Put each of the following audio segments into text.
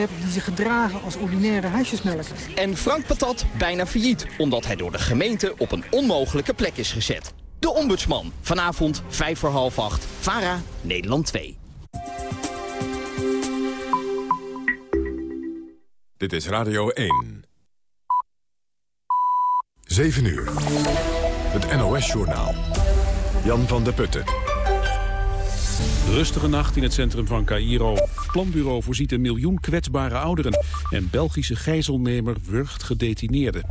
hebben die zich gedragen als ordinaire huisjesmelkers. En Frank Patat bijna failliet, omdat hij door de gemeente op een onmogelijke plek is gezet. De Ombudsman, vanavond 5 voor half 8, VARA, Nederland 2. Dit is Radio 1. 7 uur. Het NOS-journaal. Jan van der Putten. Rustige nacht in het centrum van Cairo. Planbureau voorziet een miljoen kwetsbare ouderen. En Belgische gijzelnemer wurgt gedetineerden.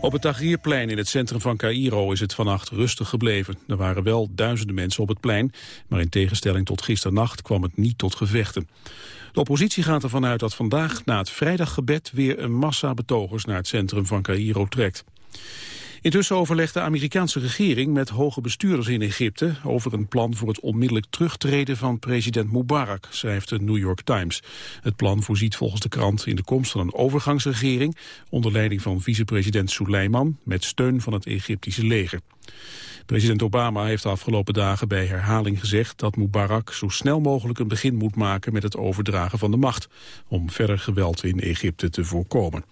Op het Tahrirplein in het centrum van Cairo is het vannacht rustig gebleven. Er waren wel duizenden mensen op het plein, maar in tegenstelling tot gisternacht kwam het niet tot gevechten. De oppositie gaat ervan uit dat vandaag na het vrijdaggebed weer een massa betogers naar het centrum van Cairo trekt. Intussen overlegt de Amerikaanse regering met hoge bestuurders in Egypte over een plan voor het onmiddellijk terugtreden van president Mubarak, schrijft de New York Times. Het plan voorziet volgens de krant in de komst van een overgangsregering onder leiding van vicepresident Suleiman met steun van het Egyptische leger. President Obama heeft de afgelopen dagen bij herhaling gezegd dat Mubarak zo snel mogelijk een begin moet maken met het overdragen van de macht, om verder geweld in Egypte te voorkomen.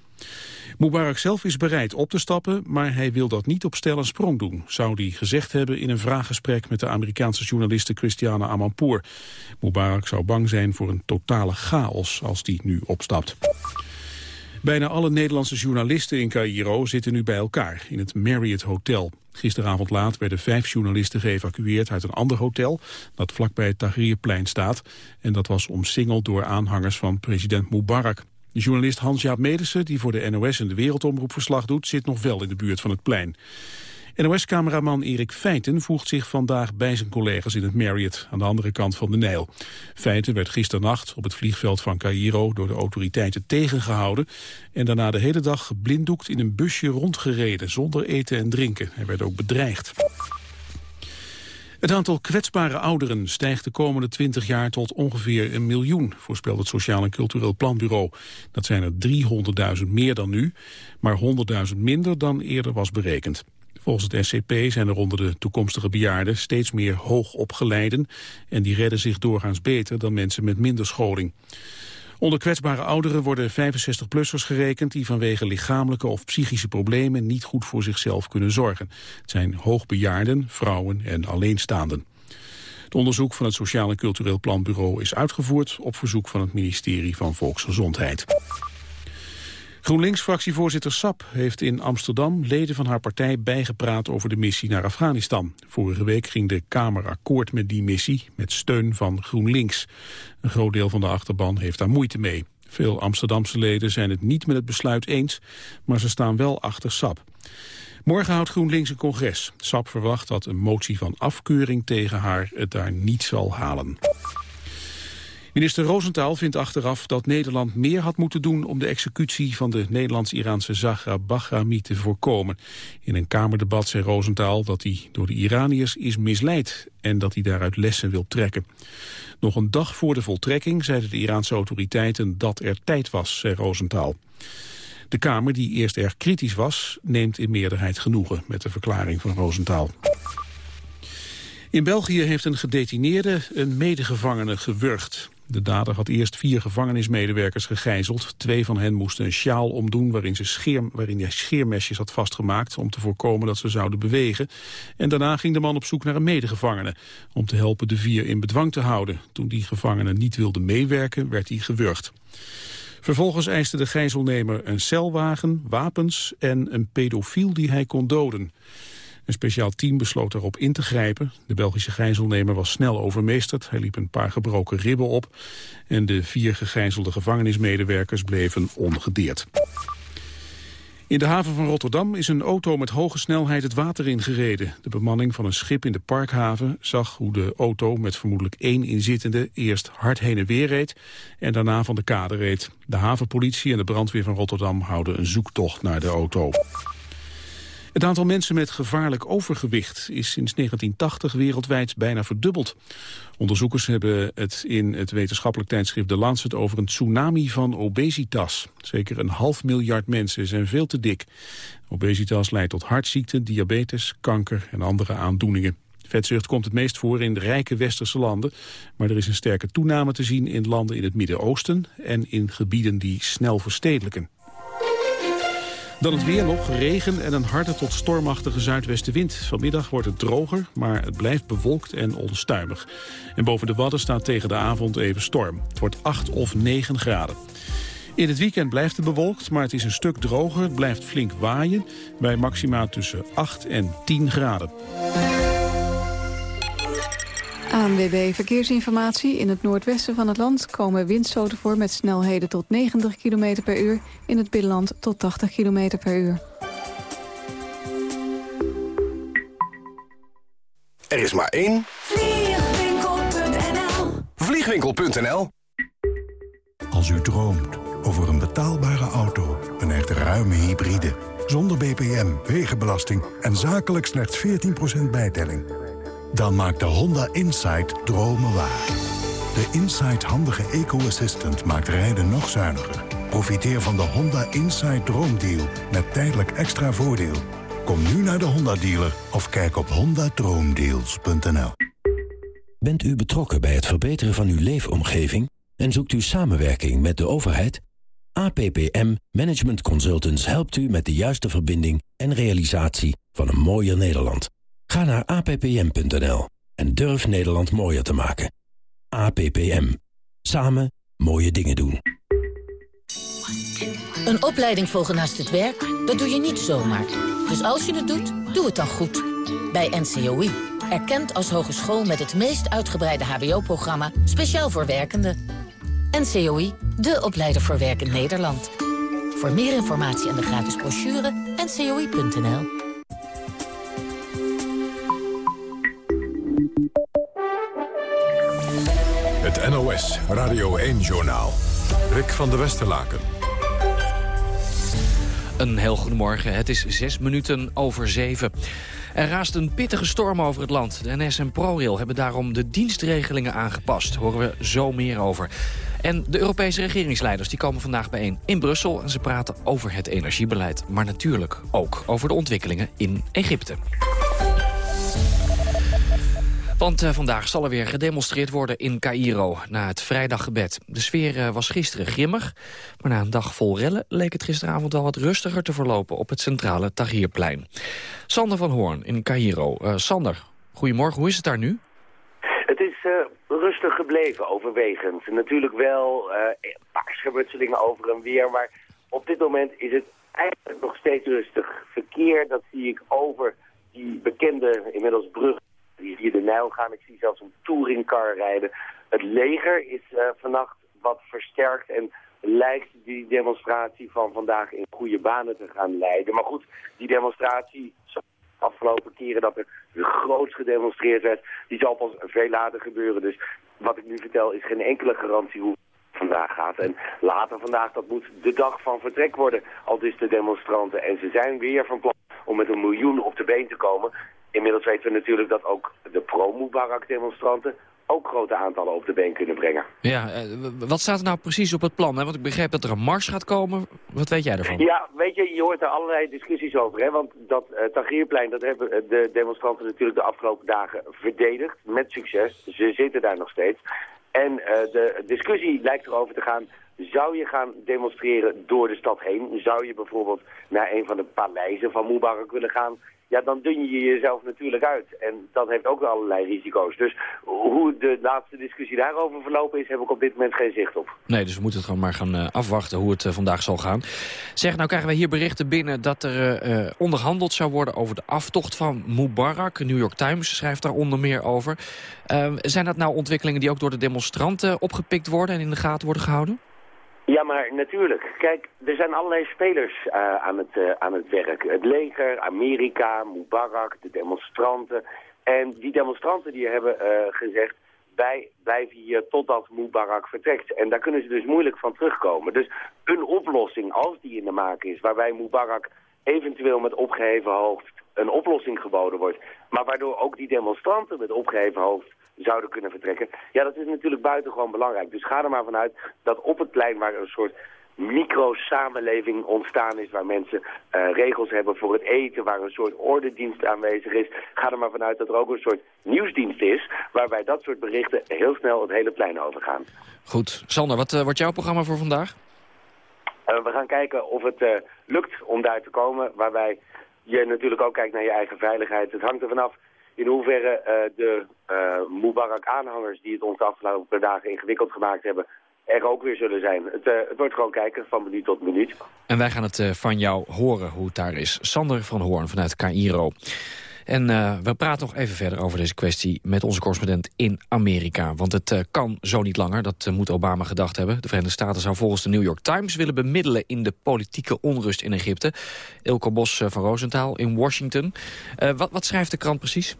Mubarak zelf is bereid op te stappen, maar hij wil dat niet op stel en sprong doen, zou hij gezegd hebben in een vraaggesprek met de Amerikaanse journaliste Christiane Amanpour. Mubarak zou bang zijn voor een totale chaos als die nu opstapt. Bijna alle Nederlandse journalisten in Cairo zitten nu bij elkaar in het Marriott Hotel. Gisteravond laat werden vijf journalisten geëvacueerd uit een ander hotel dat vlakbij het Tahrirplein staat. En dat was omsingeld door aanhangers van president Mubarak. De journalist Hans-Jaap Medersen, die voor de NOS en de Wereldomroep verslag doet, zit nog wel in de buurt van het plein. NOS-cameraman Erik Feiten voegt zich vandaag bij zijn collega's in het Marriott aan de andere kant van de Nijl. Feiten werd gisternacht op het vliegveld van Cairo door de autoriteiten tegengehouden en daarna de hele dag geblinddoekt in een busje rondgereden zonder eten en drinken. Hij werd ook bedreigd. Het aantal kwetsbare ouderen stijgt de komende 20 jaar tot ongeveer een miljoen, voorspelt het Sociaal en Cultureel Planbureau. Dat zijn er 300.000 meer dan nu, maar 100.000 minder dan eerder was berekend. Volgens het SCP zijn er onder de toekomstige bejaarden steeds meer hoogopgeleiden en die redden zich doorgaans beter dan mensen met minder scholing. Onder kwetsbare ouderen worden 65-plussers gerekend... die vanwege lichamelijke of psychische problemen niet goed voor zichzelf kunnen zorgen. Het zijn hoogbejaarden, vrouwen en alleenstaanden. Het onderzoek van het Sociaal en Cultureel Planbureau is uitgevoerd... op verzoek van het ministerie van Volksgezondheid. GroenLinks-fractievoorzitter Sap heeft in Amsterdam leden van haar partij bijgepraat over de missie naar Afghanistan. Vorige week ging de Kamer akkoord met die missie met steun van GroenLinks. Een groot deel van de achterban heeft daar moeite mee. Veel Amsterdamse leden zijn het niet met het besluit eens, maar ze staan wel achter Sap. Morgen houdt GroenLinks een congres. Sap verwacht dat een motie van afkeuring tegen haar het daar niet zal halen. Minister Rosenthal vindt achteraf dat Nederland meer had moeten doen om de executie van de Nederlands-Iraanse Zahra Bahrami te voorkomen. In een Kamerdebat zei Rosenthal dat hij door de Iraniërs is misleid en dat hij daaruit lessen wil trekken. Nog een dag voor de voltrekking zeiden de Iraanse autoriteiten dat er tijd was, zei Rosenthal. De Kamer, die eerst erg kritisch was, neemt in meerderheid genoegen met de verklaring van Rosenthal. In België heeft een gedetineerde een medegevangene gewurgd. De dader had eerst vier gevangenismedewerkers gegijzeld. Twee van hen moesten een sjaal omdoen waarin, ze waarin hij scheermesjes had vastgemaakt... om te voorkomen dat ze zouden bewegen. En daarna ging de man op zoek naar een medegevangene... om te helpen de vier in bedwang te houden. Toen die gevangene niet wilde meewerken, werd hij gewurgd. Vervolgens eiste de gijzelnemer een celwagen, wapens en een pedofiel die hij kon doden. Een speciaal team besloot erop in te grijpen. De Belgische gijzelnemer was snel overmeesterd. Hij liep een paar gebroken ribben op. En de vier gegijzelde gevangenismedewerkers bleven ongedeerd. In de haven van Rotterdam is een auto met hoge snelheid het water ingereden. De bemanning van een schip in de parkhaven zag hoe de auto met vermoedelijk één inzittende eerst hard heen en weer reed en daarna van de kade reed. De havenpolitie en de brandweer van Rotterdam houden een zoektocht naar de auto. Het aantal mensen met gevaarlijk overgewicht is sinds 1980 wereldwijd bijna verdubbeld. Onderzoekers hebben het in het wetenschappelijk tijdschrift De Lancet over een tsunami van obesitas. Zeker een half miljard mensen zijn veel te dik. Obesitas leidt tot hartziekten, diabetes, kanker en andere aandoeningen. Vetzucht komt het meest voor in rijke westerse landen, maar er is een sterke toename te zien in landen in het Midden-Oosten en in gebieden die snel verstedelijken. Dan het weer nog, regen en een harde tot stormachtige zuidwestenwind. Vanmiddag wordt het droger, maar het blijft bewolkt en onstuimig. En boven de Wadden staat tegen de avond even storm. Het wordt 8 of 9 graden. In het weekend blijft het bewolkt, maar het is een stuk droger. Het blijft flink waaien, bij maxima tussen 8 en 10 graden. ANWB Verkeersinformatie. In het noordwesten van het land komen windstoten voor met snelheden tot 90 km per uur. In het binnenland tot 80 km per uur. Er is maar één. Vliegwinkel.nl Vliegwinkel.nl Als u droomt over een betaalbare auto, een echt ruime hybride... zonder BPM, wegenbelasting en zakelijk slechts 14% bijtelling... Dan maakt de Honda Insight dromen waar. De Insight handige eco-assistant maakt rijden nog zuiniger. Profiteer van de Honda Insight Droomdeal met tijdelijk extra voordeel. Kom nu naar de Honda dealer of kijk op hondadroomdeals.nl. Bent u betrokken bij het verbeteren van uw leefomgeving en zoekt u samenwerking met de overheid? APPM Management Consultants helpt u met de juiste verbinding en realisatie van een mooier Nederland. Ga naar appm.nl en durf Nederland mooier te maken. APPM. Samen mooie dingen doen. Een opleiding volgen naast het werk, dat doe je niet zomaar. Dus als je het doet, doe het dan goed. Bij NCOI. Erkend als hogeschool met het meest uitgebreide hbo-programma... speciaal voor werkenden. NCOI, de opleider voor werk in Nederland. Voor meer informatie en de gratis brochure, ncoi.nl. NOS Radio 1-journaal. Rick van der Westerlaken. Een heel goedemorgen. Het is zes minuten over zeven. Er raast een pittige storm over het land. De NS en ProRail hebben daarom de dienstregelingen aangepast. Horen we zo meer over. En de Europese regeringsleiders die komen vandaag bijeen in Brussel... en ze praten over het energiebeleid. Maar natuurlijk ook over de ontwikkelingen in Egypte. Want uh, vandaag zal er weer gedemonstreerd worden in Cairo na het vrijdaggebed. De sfeer uh, was gisteren grimmig, maar na een dag vol rellen... leek het gisteravond al wat rustiger te verlopen op het centrale Tahrirplein. Sander van Hoorn in Cairo. Uh, Sander, goedemorgen, hoe is het daar nu? Het is rustig gebleven, overwegend. Natuurlijk wel een paar over en weer, maar op dit moment is het eigenlijk nog steeds rustig. Verkeer, dat zie ik over die bekende inmiddels brug die hier de Nijl gaan. Ik zie zelfs een touringcar rijden. Het leger is uh, vannacht wat versterkt en lijkt die demonstratie van vandaag in goede banen te gaan leiden. Maar goed, die demonstratie, afgelopen keren dat er groots gedemonstreerd werd, die zal pas veel later gebeuren. Dus wat ik nu vertel is geen enkele garantie hoe het vandaag gaat. En later vandaag, dat moet de dag van vertrek worden, al dus de demonstranten. En ze zijn weer van plan om met een miljoen op de been te komen. Inmiddels weten we natuurlijk dat ook de pro-Mubarak-demonstranten ook grote aantallen op de been kunnen brengen. Ja, eh, wat staat er nou precies op het plan? Hè? Want ik begrijp dat er een mars gaat komen. Wat weet jij ervan? Ja, weet je, je hoort er allerlei discussies over. Hè? Want dat uh, dat hebben de demonstranten natuurlijk de afgelopen dagen verdedigd. Met succes. Ze zitten daar nog steeds. En uh, de discussie lijkt erover te gaan... Zou je gaan demonstreren door de stad heen? Zou je bijvoorbeeld naar een van de paleizen van Mubarak willen gaan? Ja, dan dun je jezelf natuurlijk uit. En dat heeft ook allerlei risico's. Dus hoe de laatste discussie daarover verlopen is, heb ik op dit moment geen zicht op. Nee, dus we moeten het gewoon maar gaan uh, afwachten hoe het uh, vandaag zal gaan. Zeg, nou krijgen wij hier berichten binnen dat er uh, onderhandeld zou worden over de aftocht van Mubarak. New York Times schrijft daar onder meer over. Ehm, zijn dat nou ontwikkelingen die ook door de demonstranten opgepikt worden en in de gaten worden gehouden? Ja, maar natuurlijk. Kijk, er zijn allerlei spelers uh, aan, het, uh, aan het werk. Het leger, Amerika, Mubarak, de demonstranten. En die demonstranten die hebben uh, gezegd, wij blijven hier totdat Mubarak vertrekt. En daar kunnen ze dus moeilijk van terugkomen. Dus een oplossing, als die in de maak is, waarbij Mubarak eventueel met opgeheven hoofd een oplossing geboden wordt. Maar waardoor ook die demonstranten met opgeheven hoofd zouden kunnen vertrekken. Ja, dat is natuurlijk buitengewoon belangrijk. Dus ga er maar vanuit dat op het plein waar een soort micro-samenleving ontstaan is... waar mensen uh, regels hebben voor het eten, waar een soort ordendienst aanwezig is. Ga er maar vanuit dat er ook een soort nieuwsdienst is... waarbij dat soort berichten heel snel het hele plein overgaan. Goed. Sander, wat uh, wordt jouw programma voor vandaag? Uh, we gaan kijken of het lukt om daar te komen... waarbij je natuurlijk ook kijkt naar je eigen veiligheid. Het hangt er vanaf in hoeverre de Mubarak-aanhangers... die het ons de afgelopen dagen ingewikkeld gemaakt hebben er ook weer zullen zijn. Het, het, wordt gewoon kijken van minuut tot minuut. En wij gaan het van jou horen hoe het daar is. Sander van Hoorn vanuit Cairo. En we praten nog even verder over deze kwestie met onze correspondent in Amerika. Want het kan zo niet langer, dat moet Obama gedacht hebben. De Verenigde Staten zou volgens de New York Times willen bemiddelen... in de politieke onrust in Egypte. Ilko Bos van Roosentaal in Washington. wat, wat schrijft de krant precies?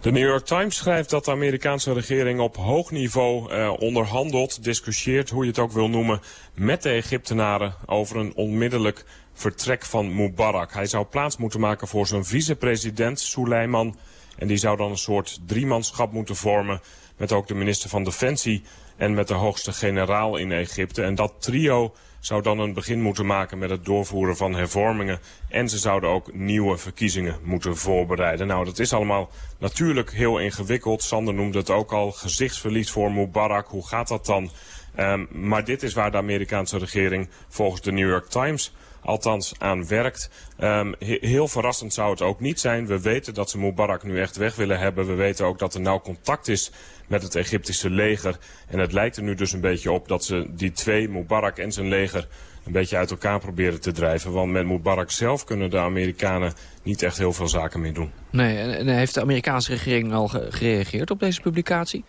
De New York Times schrijft dat de Amerikaanse regering op hoog niveau eh, onderhandelt, discussieert, hoe je het ook wil noemen, met de Egyptenaren over een onmiddellijk vertrek van Mubarak. Hij zou plaats moeten maken voor zijn vicepresident Suleiman en die zou dan een soort driemanschap moeten vormen met ook de minister van Defensie en met de hoogste generaal in Egypte. En dat trio zou dan een begin moeten maken met het doorvoeren van hervormingen. En ze zouden ook nieuwe verkiezingen moeten voorbereiden. Nou, dat is allemaal natuurlijk heel ingewikkeld. Sander noemde het ook al, gezichtsverlies voor Mubarak. Hoe gaat dat dan? Um, maar dit is waar de Amerikaanse regering volgens de New York Times althans aan werkt. Um, heel verrassend zou het ook niet zijn. We weten dat ze Mubarak nu echt weg willen hebben. We weten ook dat er nauw contact is met het Egyptische leger. En het lijkt er nu dus een beetje op dat ze die twee, Mubarak en zijn leger, een beetje uit elkaar proberen te drijven. Want met Mubarak zelf kunnen de Amerikanen niet echt heel veel zaken meer doen. Nee, en heeft de Amerikaanse regering al gereageerd op deze publicatie?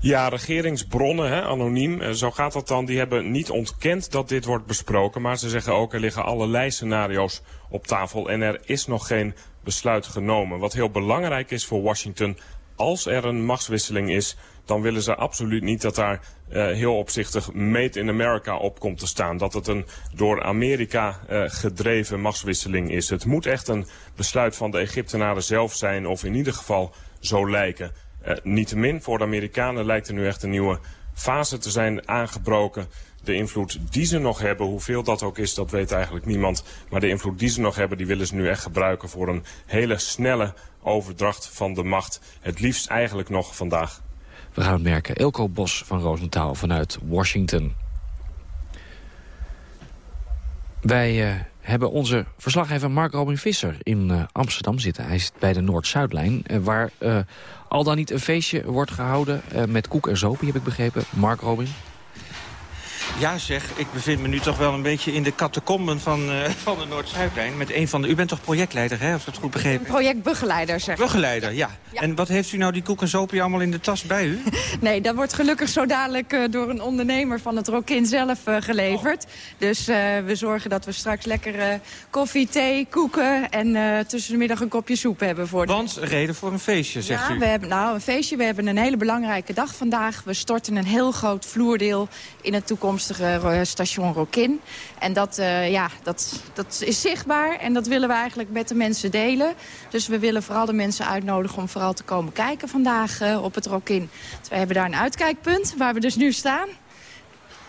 Ja, regeringsbronnen, hè, anoniem, eh, zo gaat dat dan. Die hebben niet ontkend dat dit wordt besproken. Maar ze zeggen ook, er liggen allerlei scenario's op tafel. En er is nog geen besluit genomen. Wat heel belangrijk is voor Washington, als er een machtswisseling is... dan willen ze absoluut niet dat daar uh, heel opzichtig Made in America op komt te staan. Dat het een door Amerika uh, gedreven machtswisseling is. Het moet echt een besluit van de Egyptenaren zelf zijn... of in ieder geval zo lijken. Uh, niettemin, voor de Amerikanen lijkt er nu echt een nieuwe fase te zijn aangebroken. De invloed die ze nog hebben, hoeveel dat ook is, dat weet eigenlijk niemand. Maar de invloed die ze nog hebben, die willen ze nu echt gebruiken voor een hele snelle overdracht van de macht. Het liefst eigenlijk nog vandaag. We gaan het merken. Elko Bos van Roosentaal vanuit Washington. Wij uh, hebben onze verslaggever Mark Robin Visser in uh, Amsterdam zitten. Hij zit bij de Noord-Zuidlijn, uh, waar al dan niet een feestje wordt gehouden met koek en zopie, heb ik begrepen. Mark Robin. Ja zeg, ik bevind me nu toch wel een beetje in de catacomben van, uh, van de Noord-Zuidlijn. Met een van de... U bent toch projectleider, hè, als ik het goed begrepen Projectbegeleider, zeg. Begeleider, ja. ja. En wat heeft u nou die koek en zoopie allemaal in de tas bij u? nee, dat wordt gelukkig zo dadelijk uh, door een ondernemer van het Rokin zelf uh, geleverd. Oh. Dus we zorgen dat we straks lekker koffie, thee, koeken en tussen de middag een kopje soep hebben. Voor de... Want reden voor een feestje, zegt ja, u? we hebben nou een feestje. We hebben een hele belangrijke dag vandaag. We storten een heel groot vloerdeel in het toekomst toekomstige station Rokin. En dat, uh, ja, dat, dat is zichtbaar en dat willen we eigenlijk met de mensen delen. Dus we willen vooral de mensen uitnodigen om vooral te komen kijken vandaag uh, op het Rokin. Dus we hebben daar een uitkijkpunt waar we dus nu staan.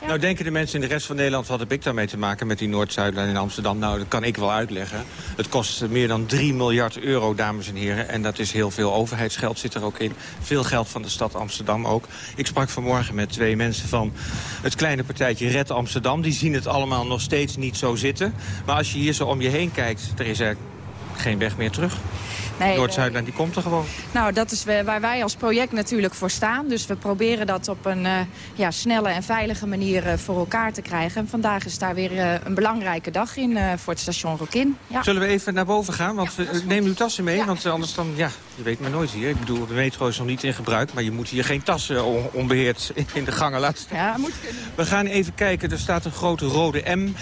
Nou denken de mensen in de rest van Nederland... wat heb ik daarmee te maken met die Noord-Zuidlijn in Amsterdam? Nou, dat kan ik wel uitleggen. Het kost meer dan 3 miljard euro, dames en heren. En dat is heel veel overheidsgeld zit er ook in. Veel geld van de stad Amsterdam ook. Ik sprak vanmorgen met twee mensen van het kleine partijtje Red Amsterdam. Die zien het allemaal nog steeds niet zo zitten. Maar als je hier zo om je heen kijkt, er is er geen weg meer terug. Nee, Noord-Zuidlijn, die komt er gewoon. Nou, dat is waar wij als project natuurlijk voor staan. Dus we proberen dat op een uh, ja, snelle en veilige manier uh, voor elkaar te krijgen. En vandaag is daar weer een belangrijke dag in voor het station Rokin. Ja. Zullen we even naar boven gaan? Want ja, neem uw tassen mee, want anders dan, ja, je weet maar nooit hier. Ik bedoel, de metro is nog niet in gebruik, maar je moet hier geen tassen onbeheerd in de gangen laten. Ja, moet kunnen. We gaan even kijken, er staat een grote rode M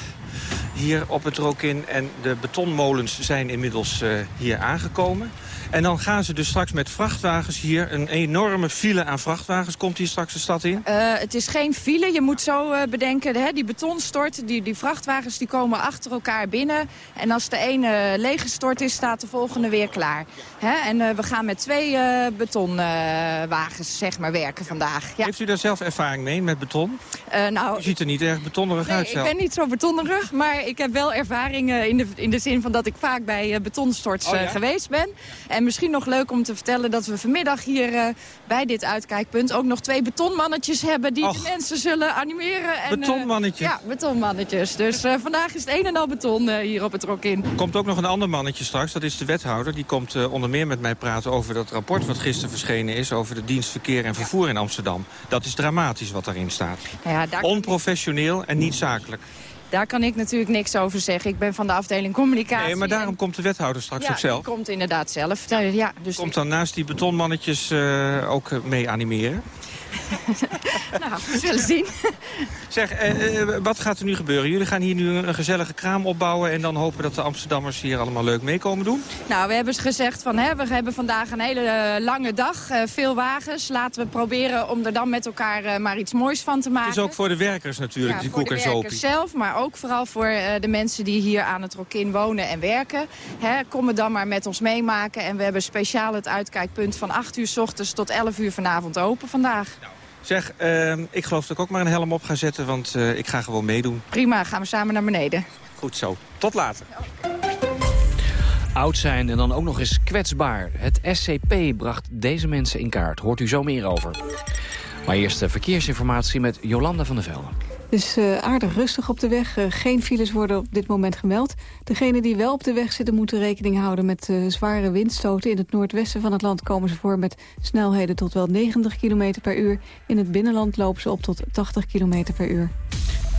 hier op het Rokin. En de betonmolens zijn inmiddels uh, hier aangekomen. En dan gaan ze dus straks met vrachtwagens hier... een enorme file aan vrachtwagens. Komt hier straks de stad in? Uh, het is geen file. Je moet zo uh, bedenken, hè, die betonstort, die, die vrachtwagens die komen achter elkaar binnen. En als de ene leeggestort is, staat de volgende weer klaar. Hè? En uh, we gaan met twee betonwagens zeg maar, werken vandaag. Ja. Heeft u daar zelf ervaring mee met beton? nou, u ziet er niet erg betonnerig nee, uit zelf. ik ben niet zo betonnerig, maar ik heb wel ervaring in, de, in de zin van dat ik vaak bij betonstorts oh, ja? geweest ben. En misschien nog leuk om te vertellen dat we vanmiddag hier bij dit uitkijkpunt ook nog twee betonmannetjes hebben die de mensen zullen animeren. En, betonmannetjes? ja, betonmannetjes. Dus uh, vandaag is het een en al beton hier op het Rokin. Er komt ook nog een ander mannetje straks, dat is de wethouder. Die komt onder meer met mij praten over dat rapport wat gisteren verschenen is... over de dienst verkeer en vervoer in Amsterdam. Dat is dramatisch wat daarin staat. Nou ja, daar... Onprofessioneel en niet zakelijk. Daar kan ik natuurlijk niks over zeggen. Ik ben van de afdeling communicatie. Nee, maar daarom komt de wethouder straks ja, ook zelf. komt inderdaad zelf. Ja, dus komt dan naast die betonmannetjes uh, ook mee animeren? nou, we zullen zien. Zeg, eh, eh, wat gaat er nu gebeuren? Jullie gaan hier nu een gezellige kraam opbouwen... en dan hopen dat de Amsterdammers hier allemaal leuk mee komen doen? Nou, we hebben gezegd van, hè, we hebben vandaag een hele uh, lange dag. Uh, veel wagens. Laten we proberen om er dan met elkaar uh, maar iets moois van te maken. Het is ook voor de werkers natuurlijk, ja, die koek en sopie. voor de werkers zelf, maar ook vooral voor de mensen die hier aan het Rokin wonen en werken. Hè, kom het dan maar met ons meemaken. En we hebben speciaal het uitkijkpunt van 8 uur s ochtends tot 11 uur vanavond open vandaag. Zeg, uh, ik geloof dat ik ook maar een helm op ga zetten, want uh, ik ga gewoon meedoen. Prima, gaan we samen naar beneden. Goed zo. Tot later. Oud zijn en dan ook nog eens kwetsbaar. Het SCP bracht deze mensen in kaart. Hoort u zo meer over. Maar eerst de verkeersinformatie met Jolanda van der Velde. Is uh, aardig rustig op de weg. Uh, geen files worden op dit moment gemeld. Degenen die wel op de weg zitten moeten rekening houden met uh, zware windstoten. In het noordwesten van het land komen ze voor met snelheden tot wel 90 km per uur. In het binnenland lopen ze op tot 80 km per uur.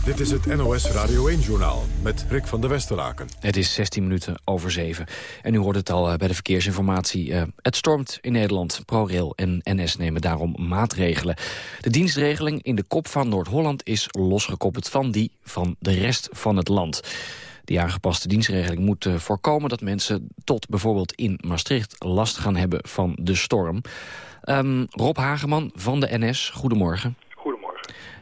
Dit is het NOS Radio 1-journaal met Rick van der Westeraken. Het is 16 minuten over 7. En u hoort het al bij de verkeersinformatie. het stormt in Nederland. ProRail en NS nemen daarom maatregelen. De dienstregeling in de kop van Noord-Holland is losgekoppeld van die van de rest van het land. Die aangepaste dienstregeling moet voorkomen dat mensen tot bijvoorbeeld in Maastricht last gaan hebben van de storm. Um, Rob Hageman van de NS, goedemorgen.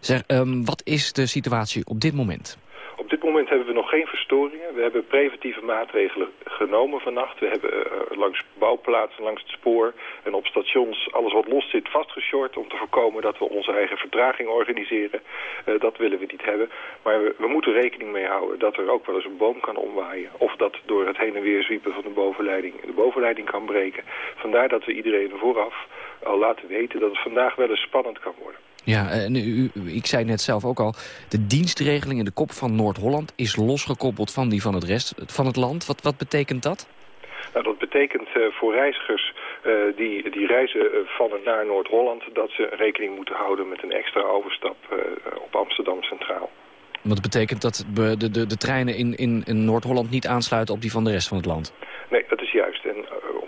Zeg, um, wat is de situatie op dit moment? Op dit moment hebben we nog geen verstoringen. We hebben preventieve maatregelen genomen vannacht. We hebben uh, langs bouwplaatsen, langs het spoor en op stations alles wat los zit vastgeshort... om te voorkomen dat we onze eigen vertraging organiseren. Uh, dat willen we niet hebben. Maar we, we, moeten rekening mee houden dat er ook wel eens een boom kan omwaaien. Of dat door het heen en weer zwiepen van de bovenleiding de bovenleiding kan breken. Vandaar dat we iedereen vooraf al laten weten dat het vandaag wel eens spannend kan worden. Ja, en u, ik zei net zelf ook al, de dienstregeling in de kop van Noord-Holland is losgekoppeld van die van het rest van het land. Wat, wat betekent dat? Nou, dat betekent uh, voor reizigers uh, die, die reizen van en naar Noord-Holland... dat ze rekening moeten houden met een extra overstap op Amsterdam Centraal. Wat betekent dat de, de, de treinen in, in, in Noord-Holland niet aansluiten op die van de rest van het land? Nee, dat is juist.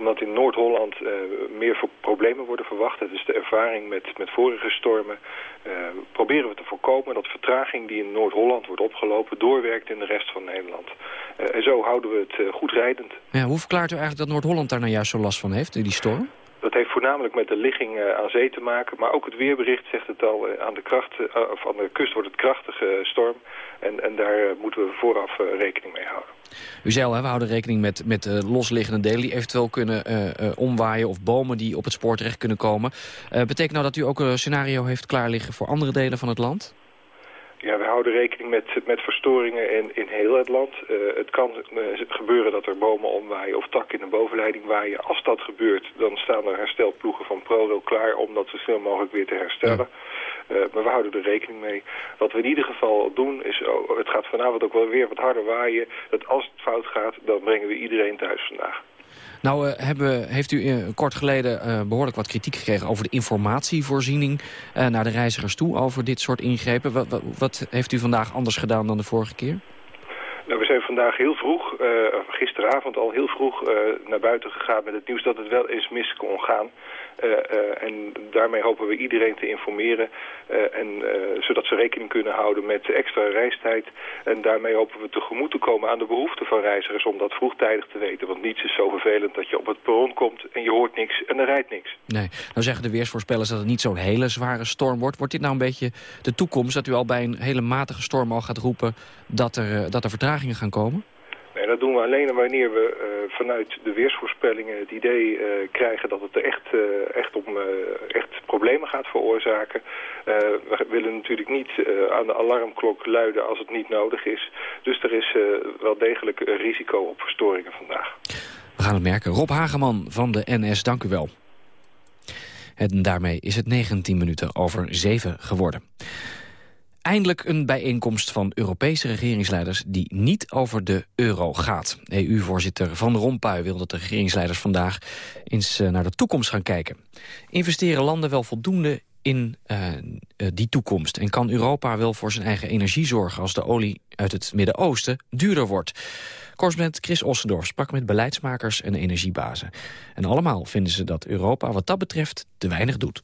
Omdat in Noord-Holland uh, meer problemen worden verwacht, dat is de ervaring met, met vorige stormen, uh, proberen we te voorkomen dat vertraging die in Noord-Holland wordt opgelopen doorwerkt in de rest van Nederland. Uh, en zo houden we het goed rijdend. Ja, hoe verklaart u eigenlijk dat Noord-Holland daar nou juist zo last van heeft, die storm? Dat heeft voornamelijk met de ligging aan zee te maken. Maar ook het weerbericht zegt het al. Aan, de kracht, of aan de kust wordt het krachtige storm. En, en daar moeten we vooraf rekening mee houden. U zei al, hè, we houden rekening met, met losliggende delen die eventueel kunnen omwaaien... of bomen die op het spoor terecht kunnen komen. betekent nou dat u ook een scenario heeft klaar liggen voor andere delen van het land? Ja, we houden rekening met, met verstoringen in, in heel het land. Uh, het kan uh, gebeuren dat er bomen omwaaien of takken in de bovenleiding waaien. Als dat gebeurt, dan staan er herstelploegen van ProRail klaar om dat zo snel mogelijk weer te herstellen. Ja. Uh, maar we houden er rekening mee. Wat we in ieder geval doen is, oh, het gaat vanavond ook wel weer wat harder waaien. Dat als het fout gaat, dan brengen we iedereen thuis vandaag. Nou, uh, hebben, heeft u uh, kort geleden uh, behoorlijk wat kritiek gekregen... over de informatievoorziening naar de reizigers toe over dit soort ingrepen. Wat, wat, wat, heeft u vandaag anders gedaan dan de vorige keer? Nou, we zijn vandaag heel vroeg, gisteravond al heel vroeg, naar buiten gegaan met het nieuws dat het wel eens mis kon gaan. En daarmee hopen we iedereen te informeren. en, zodat ze rekening kunnen houden met extra reistijd. En daarmee hopen we tegemoet te komen aan de behoeften van reizigers om dat vroegtijdig te weten. Want niets is zo vervelend dat je op het perron komt en je hoort niks en er rijdt niks. Nee, nou zeggen de weersvoorspellers dat het niet zo'n hele zware storm wordt. Wordt dit nou een beetje de toekomst dat u al bij een hele matige storm al gaat roepen dat er, dat er vertragingen gaan komen? Nee, dat doen we alleen wanneer we uh, vanuit de weersvoorspellingen het idee uh, krijgen dat het echt, uh, echt om echt problemen gaat veroorzaken. we willen natuurlijk niet aan de alarmklok luiden als het niet nodig is. Dus er is wel degelijk een risico op verstoringen vandaag. We gaan het merken. Rob Hageman van de NS, dank u wel. En daarmee is het 19 minuten over 7 geworden. Eindelijk een bijeenkomst van Europese regeringsleiders die niet over de euro gaat. EU-voorzitter Van Rompuy wil dat de regeringsleiders vandaag eens eh, naar de toekomst gaan kijken. Investeren landen wel voldoende in uh, die toekomst? En kan Europa wel voor zijn eigen energie zorgen als de olie uit het Midden-Oosten duurder wordt? Correspondent Chris Ossendorf sprak met beleidsmakers en energiebazen. En allemaal vinden ze dat Europa wat dat betreft te weinig doet.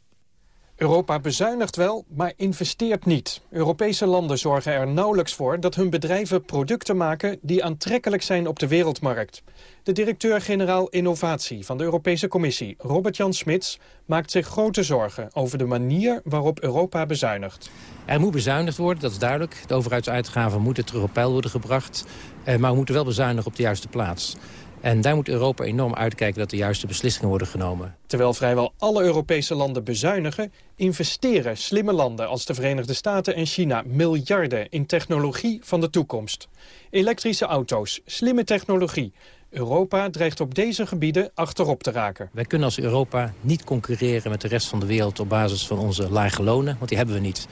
Europa bezuinigt wel, maar investeert niet. Europese landen zorgen er nauwelijks voor dat hun bedrijven producten maken die aantrekkelijk zijn op de wereldmarkt. De directeur-generaal Innovatie van de Europese Commissie, Robert-Jan Smits, maakt zich grote zorgen over de manier waarop Europa bezuinigt. Er moet bezuinigd worden, dat is duidelijk. De overheidsuitgaven moeten terug op peil worden gebracht. Eh, maar we moeten wel bezuinigen op de juiste plaats. En daar moet Europa enorm uitkijken dat de juiste beslissingen worden genomen. Terwijl vrijwel alle Europese landen bezuinigen... investeren slimme landen als de Verenigde Staten en China miljarden in technologie van de toekomst. Elektrische auto's, slimme technologie. Europa dreigt op deze gebieden achterop te raken. Wij kunnen als Europa niet concurreren met de rest van de wereld... op basis van onze lage lonen, want die hebben we niet.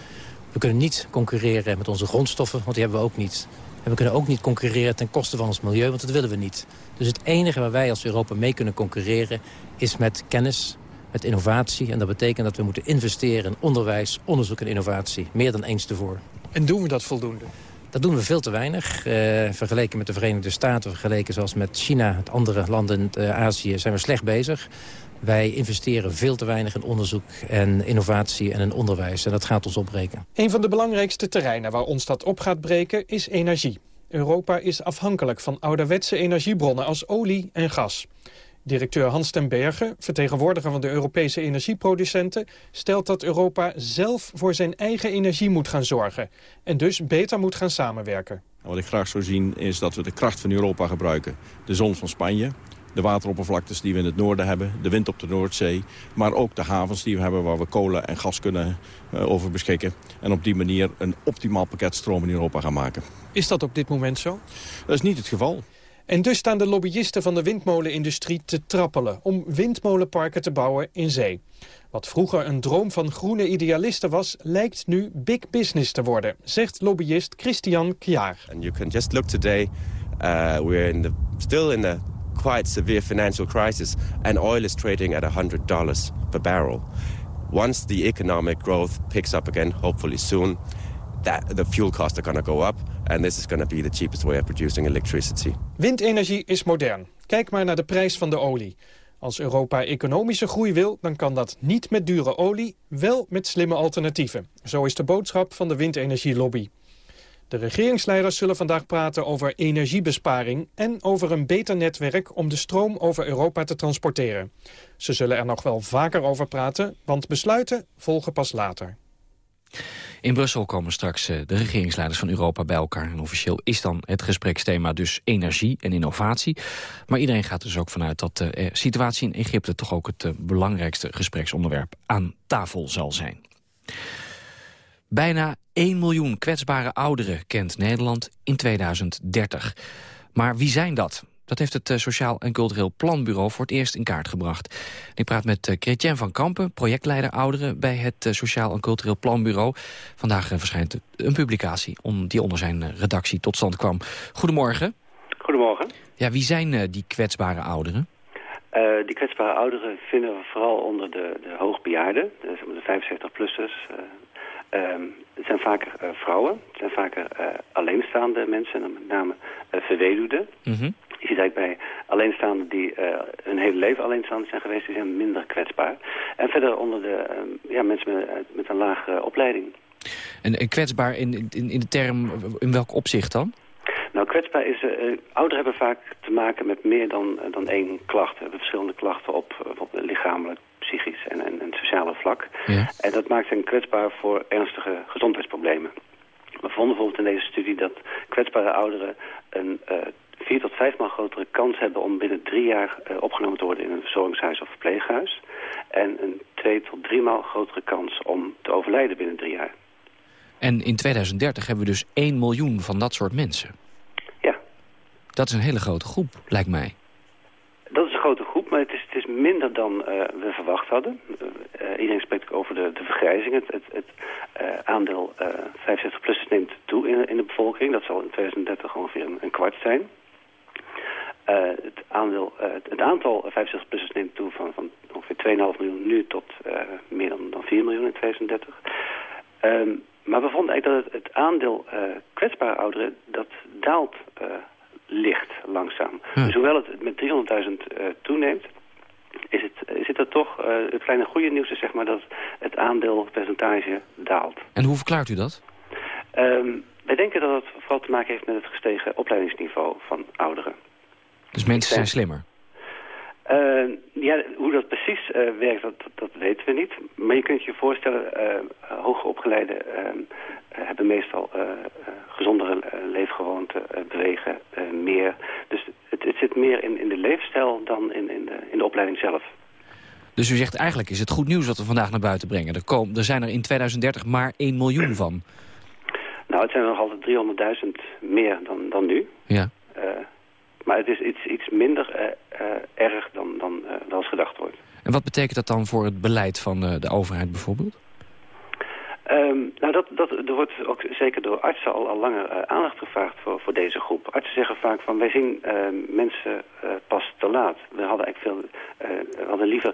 We kunnen niet concurreren met onze grondstoffen, want die hebben we ook niet. En we kunnen ook niet concurreren ten koste van ons milieu, want dat willen we niet. Dus het enige waar wij als Europa mee kunnen concurreren is met kennis, met innovatie. En dat betekent dat we moeten investeren in onderwijs, onderzoek en innovatie. Meer dan eens tevoren. En doen we dat voldoende? Dat doen we veel te weinig. Uh, vergeleken met de Verenigde Staten, vergeleken zoals met China... het andere landen in uh, Azië, zijn we slecht bezig. Wij investeren veel te weinig in onderzoek en innovatie en in onderwijs. En dat gaat ons opbreken. Een van de belangrijkste terreinen waar ons dat op gaat breken is energie. Europa is afhankelijk van ouderwetse energiebronnen als olie en gas. Directeur Hans ten Berge, vertegenwoordiger van de Europese energieproducenten... stelt dat Europa zelf voor zijn eigen energie moet gaan zorgen... en dus beter moet gaan samenwerken. Wat ik graag zou zien is dat we de kracht van Europa gebruiken. De zon van Spanje, de wateroppervlaktes die we in het noorden hebben, de wind op de Noordzee... maar ook de havens die we hebben waar we kolen en gas kunnen uh, over beschikken. En op die manier een optimaal pakket stroom in Europa gaan maken. Is dat op dit moment zo? Dat is niet het geval. En dus staan de lobbyisten van de windmolenindustrie te trappelen... om windmolenparken te bouwen in zee. Wat vroeger een droom van groene idealisten was... lijkt nu big business te worden, zegt lobbyist Christian Kjaar. And you can just look today, uh, we're in the, still in the quite severe financial crisis... and oil is trading at $100 per barrel. Once the economic growth picks up again, hopefully soon... That, the fuel costs are going to go up and this is going to be the cheapest way of producing electricity. Windenergie is modern. Kijk maar naar de prijs van de olie. Als Europa economische groei wil, dan kan dat niet met dure olie, wel met slimme alternatieven. Zo is de boodschap van de windenergielobby. De regeringsleiders zullen vandaag praten over energiebesparing... en over een beter netwerk om de stroom over Europa te transporteren. Ze zullen er nog wel vaker over praten, want besluiten volgen pas later. In Brussel komen straks eh, de regeringsleiders van Europa bij elkaar. En officieel is dan het gespreksthema dus energie en innovatie. Maar iedereen gaat dus ook vanuit dat de eh, situatie in Egypte... toch ook het eh, belangrijkste gespreksonderwerp aan tafel zal zijn. Bijna 1 miljoen kwetsbare ouderen kent Nederland in 2030. Maar wie zijn dat? Dat heeft het Sociaal en Cultureel Planbureau voor het eerst in kaart gebracht. Ik praat met Chrétien van Kampen, projectleider ouderen... bij het Sociaal en Cultureel Planbureau. Vandaag verschijnt een publicatie die onder zijn redactie tot stand kwam. Goedemorgen. Goedemorgen. Ja, wie zijn die kwetsbare ouderen? Uh, die kwetsbare ouderen vinden we vooral onder de, de hoogbejaarden, de, de 75-plussers... Uh, Um, het zijn vaker uh, vrouwen, het zijn vaker alleenstaande mensen, en met name verweduwden. Mm -hmm. Je ziet eigenlijk bij alleenstaanden die uh, hun hele leven alleenstaand zijn geweest, die zijn minder kwetsbaar. En verder onder de uh, ja, mensen met, met een lage opleiding. En, kwetsbaar in, in, in de term, in welk opzicht dan? Nou, kwetsbaar is, uh, ouderen hebben vaak te maken met meer dan, dan één klacht. We hebben verschillende klachten op, op lichamelijk, psychisch en, en, en sociale vlak. Ja. En dat maakt hen kwetsbaar voor ernstige gezondheidsproblemen. We vonden bijvoorbeeld in deze studie dat kwetsbare ouderen een uh, vier tot vijfmaal grotere kans hebben om binnen drie jaar uh, opgenomen te worden in een verzorgingshuis of verpleeghuis. En een twee tot driemaal grotere kans om te overlijden binnen drie jaar. En in 2030 hebben we dus 1 miljoen van dat soort mensen. Ja. Dat is een hele grote groep, lijkt mij. Dat is een grote groep, maar het is, het is minder dan uh, we verwacht hadden. Uh, iedereen spreekt ook over de, de vergrijzing. Het, het, het uh, aandeel 65-plussers neemt toe in, in, de bevolking. Dat zal in 2030 ongeveer een, een kwart zijn. Het, aandeel, het aantal 65-plussers neemt toe van, van ongeveer 2,5 miljoen nu tot meer dan, dan 4 miljoen in 2030. Um, maar we vonden eigenlijk dat het, het aandeel kwetsbare ouderen, dat daalt licht langzaam. Dus hoewel het met 300.000 uh, toeneemt, is het, is het toch, het kleine goede nieuws is zeg maar dat het aandeel percentage daalt. En hoe verklaart u dat? Um, wij denken dat het vooral te maken heeft met het gestegen opleidingsniveau van ouderen. Dus mensen zijn slimmer? Uh, ja, hoe dat precies uh, werkt, dat, dat weten we niet. Maar je kunt je voorstellen, uh, hoger opgeleiden hebben meestal gezondere leefgewoonten, bewegen meer. Dus het, het, zit meer in, in de leefstijl dan in, in, de, in de opleiding zelf. Dus u zegt eigenlijk is het goed nieuws wat we vandaag naar buiten brengen. Er, komen, er zijn er in 2030 maar 1 miljoen van. Nou, het zijn er nog altijd 300.000 meer dan, dan nu. Ja. Maar het is iets, iets minder uh, uh, erg dan, dan, uh, dan als gedacht wordt. En wat betekent dat dan voor het beleid van de overheid bijvoorbeeld? Um, nou, dat, dat, er wordt ook zeker door artsen al, al langer aandacht gevraagd voor, voor deze groep. Artsen zeggen vaak van, wij zien mensen pas te laat. We hadden eigenlijk veel, we hadden liever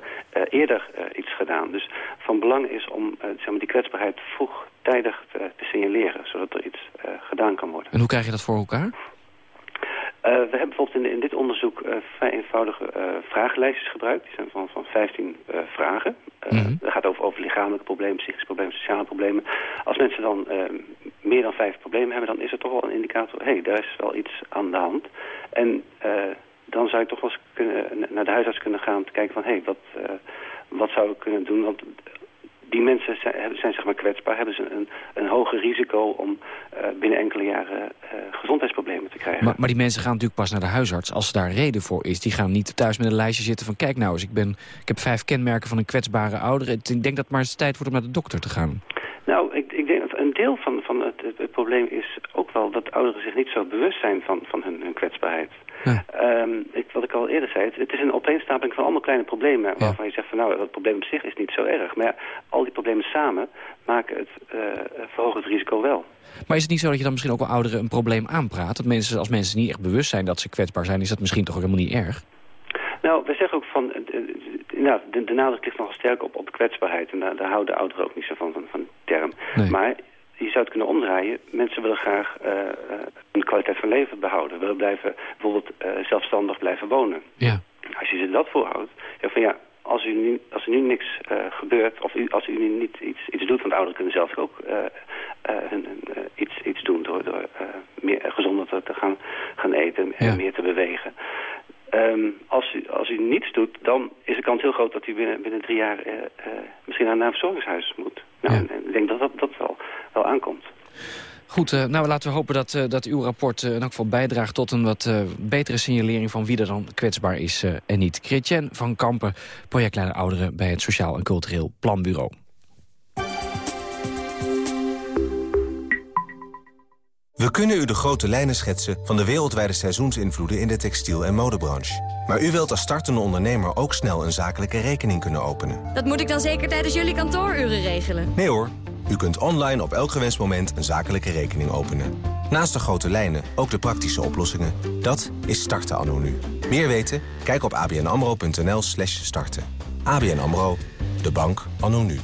eerder iets gedaan. Dus van belang is om zeg maar, die kwetsbaarheid vroegtijdig te, te signaleren, zodat er iets gedaan kan worden. En hoe krijg je dat voor elkaar? Uh, we hebben bijvoorbeeld in, in dit onderzoek uh, vrij eenvoudige uh, vragenlijstjes gebruikt. Die zijn van, van 15 vragen. Mm -hmm. Dat gaat over, over lichamelijke problemen, psychische problemen, sociale problemen. Als mensen dan meer dan vijf problemen hebben, dan is er toch wel een indicator... hé, hey, daar is wel iets aan de hand. En dan zou ik toch wel eens kunnen, naar de huisarts kunnen gaan... om te kijken van, hé, hey, wat, wat zou ik kunnen doen? Want die mensen zijn, zijn zeg maar kwetsbaar, hebben ze een, een hoger risico om uh, binnen enkele jaren uh, gezondheidsproblemen te krijgen. Maar, maar, die mensen gaan natuurlijk pas naar de huisarts als daar reden voor is. Die gaan niet thuis met een lijstje zitten van kijk nou eens, ik, ben, ik heb vijf kenmerken van een kwetsbare ouder. Ik denk dat het maar eens tijd wordt om naar de dokter te gaan. Nou, ik, ik denk dat een deel van, van het, het, het, probleem is ook wel dat ouderen zich niet zo bewust zijn van, van hun, hun kwetsbaarheid. Ja. Um, ik, wat ik al eerder zei, het, het, is een opeenstapeling van allemaal kleine problemen... Ja. waarvan je zegt van nou, dat probleem op zich is niet zo erg. Maar ja, al die problemen samen maken het, uh, verhogen het risico wel. Maar is het niet zo dat je dan misschien ook wel ouderen een probleem aanpraat? Dat mensen, als mensen niet echt bewust zijn dat ze kwetsbaar zijn... is dat misschien toch ook helemaal niet erg? Nou, we zeggen ook van... Nou, de, de nadruk ligt nogal sterk op, op kwetsbaarheid. En daar, daar houden ouderen ook niet zo van, van, van term. Nee. Maar je zou het kunnen omdraaien. Mensen willen graag uh, een kwaliteit van leven behouden. Willen blijven, bijvoorbeeld uh, zelfstandig blijven wonen. Ja. Als je ze dat voorhoudt, van ja, als, u nu, als er nu niks uh, gebeurt, of u, als u nu niet iets, iets doet, want ouderen kunnen zelf ook hun, iets, iets doen door, door meer gezonder te, gaan, gaan eten en ja. meer te bewegen. Um, als, u, als u niets doet, dan is de kans heel groot dat u binnen, binnen drie jaar uh, uh, misschien naar een verzorgingshuis moet. Nou, ja. en ik denk dat dat, dat wel, aankomt. Goed, uh, nou laten we hopen dat, dat uw rapport in elk geval bijdraagt tot een wat betere signalering van wie er dan kwetsbaar is en niet. Chrétien van Kampen, projectleider ouderen bij het Sociaal en Cultureel Planbureau. We kunnen u de grote lijnen schetsen van de wereldwijde seizoensinvloeden in de textiel- en modebranche. Maar u wilt als startende ondernemer ook snel een zakelijke rekening kunnen openen. Dat moet ik dan zeker tijdens jullie kantooruren regelen? Nee hoor, u kunt online op elk gewenst moment een zakelijke rekening openen. Naast de grote lijnen ook de praktische oplossingen. Dat is starten anno nu. Meer weten? Kijk op abnamro.nl slash starten. ABN AMRO, de bank anno nu.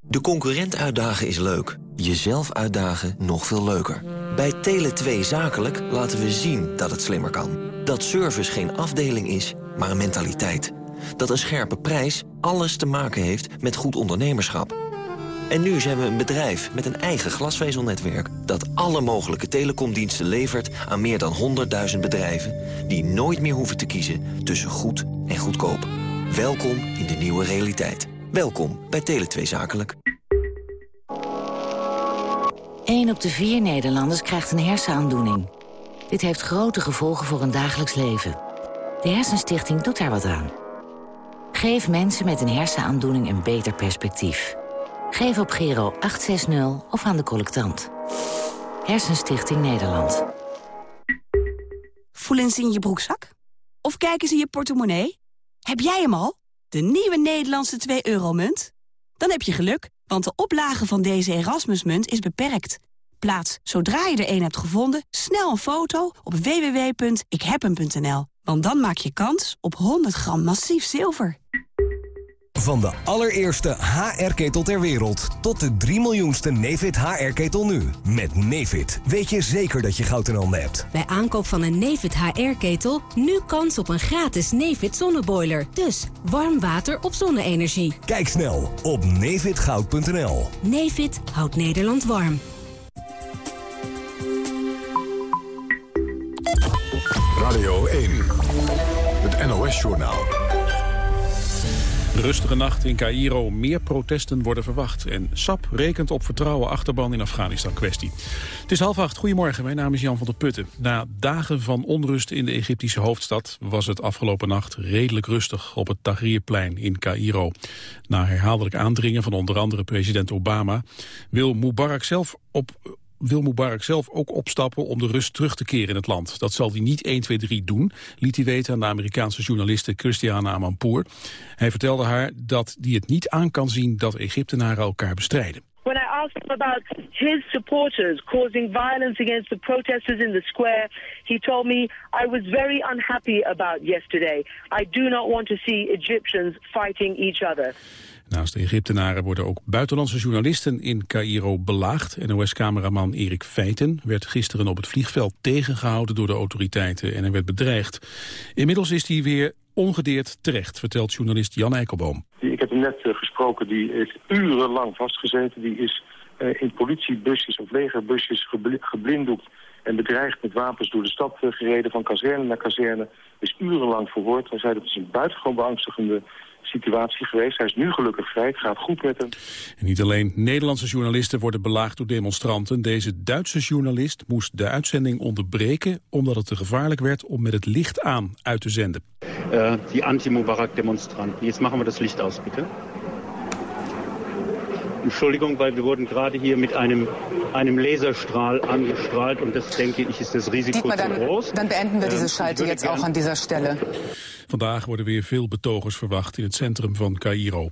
De concurrent uitdagen is leuk. Jezelf uitdagen nog veel leuker. Bij Tele2 Zakelijk laten we zien dat het slimmer kan. Dat Dat service geen afdeling is, maar een mentaliteit. Dat een scherpe prijs alles te maken heeft met goed ondernemerschap. En nu zijn we een bedrijf met een eigen glasvezelnetwerk... dat alle mogelijke telecomdiensten levert aan meer dan 100.000 bedrijven... die nooit meer hoeven te kiezen tussen goed en goedkoop. Welkom in de nieuwe realiteit. Welkom bij Tele2 Zakelijk. 1 op de vier Nederlanders krijgt een hersenaandoening. Dit heeft grote gevolgen voor hun dagelijks leven. De Hersenstichting doet daar wat aan. Geef mensen met een hersenaandoening een beter perspectief. Geef op Gero 860 of aan de collectant. Hersenstichting Nederland. Voelen ze in je broekzak? Of kijken ze in je portemonnee? Heb jij hem al? De nieuwe Nederlandse 2-euro-munt? Dan heb je geluk, want de oplage van deze Erasmusmunt is beperkt. Plaats, zodra je er een hebt gevonden, snel een foto op www.ikhebhem.nl. Want dan maak je kans op 100 gram massief zilver. Van de allereerste HR-ketel ter wereld tot de 3 miljoenste Nefit HR-ketel nu. Met Nefit weet je zeker dat je goud in handen hebt. Bij aankoop van een Nefit HR-ketel nu kans op een gratis Nefit zonneboiler. Dus warm water op zonne-energie. Kijk snel op nefitgoud.nl. Nefit houdt Nederland warm. Radio 1, het NOS-journaal. Rustige nacht in Cairo. Meer protesten worden verwacht. En SAP rekent op vertrouwen achterban in Afghanistan-kwestie. Het is half acht. Goedemorgen, mijn naam is Jan van der Putten. Na dagen van onrust in de Egyptische hoofdstad... was het afgelopen nacht redelijk rustig op het Tahrirplein in Cairo. Na herhaaldelijk aandringen van onder andere president Obama... wil Mubarak zelf op wil Mubarak zelf ook opstappen om de rust terug te keren in het land. Dat zal hij niet 1, 2, 3 doen, liet hij weten aan de Amerikaanse journaliste Christiana Amanpour. Hij vertelde haar dat hij het niet aan kan zien dat Egyptenaren elkaar bestrijden. When I asked him about his supporters causing violence against the protesters in the square, he told me I was very unhappy about yesterday. I do not want to see Egyptians fighting each other. Naast de Egyptenaren worden ook buitenlandse journalisten in Cairo belaagd. NOS-cameraman Erik Feiten werd gisteren op het vliegveld tegengehouden door de autoriteiten en hij werd bedreigd. Inmiddels is hij weer ongedeerd terecht, vertelt journalist Jan Eikelboom. Ik heb hem net eh, gesproken, die heeft urenlang vastgezeten. Die is uh, in politiebusjes of legerbusjes geblinddoekt en bedreigd met wapens door de stad uh, gereden, van kazerne naar kazerne. Is urenlang verhoord. Hij zei dat het een buitengewoon beangstigende situatie geweest. Hij is nu gelukkig vrij, het gaat goed met hem. En niet alleen Nederlandse journalisten worden belaagd door demonstranten. Deze Duitse journalist moest de uitzending onderbreken... omdat het te gevaarlijk werd om met het licht aan uit te zenden. Uh, die anti-Mubarak-Demonstranten. Jetzt machen we das Licht aus, bitte. Entschuldigung, weil wir wurden gerade hier mit einem, einem Laserstrahl angestrahlt und das denke ich ist das Risiko Dietmar, dann, zu groß. Dann beenden wir diese Schalte jetzt auch an dieser Stelle. Vandaag worden weer veel betogers verwacht in het centrum van Cairo.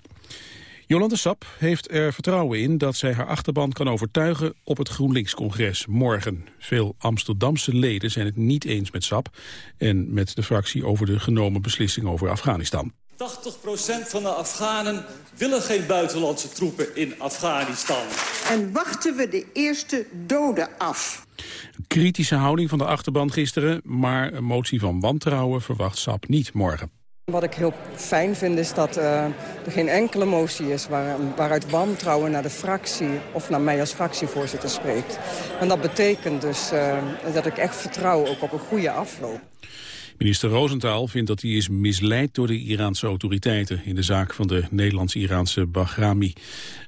Jolande Sap heeft er vertrouwen in dat zij haar achterban kan overtuigen op het GroenLinks-congres morgen. Veel Amsterdamse leden zijn het niet eens met Sap en met de fractie over de genomen beslissing over Afghanistan. 80% van de Afghanen willen geen buitenlandse troepen in Afghanistan. En wachten we de eerste doden af. Een kritische houding van de achterban gisteren, maar een motie van wantrouwen verwacht SAP niet morgen. Wat ik heel fijn vind is dat uh, er geen enkele motie is waar, waaruit wantrouwen naar de fractie of naar mij als fractievoorzitter spreekt. En dat betekent dus uh, dat ik echt vertrouw ook op een goede afloop. Minister Rosenthal vindt dat hij is misleid door de Iraanse autoriteiten in de zaak van de Nederlands-Iraanse Bahrami.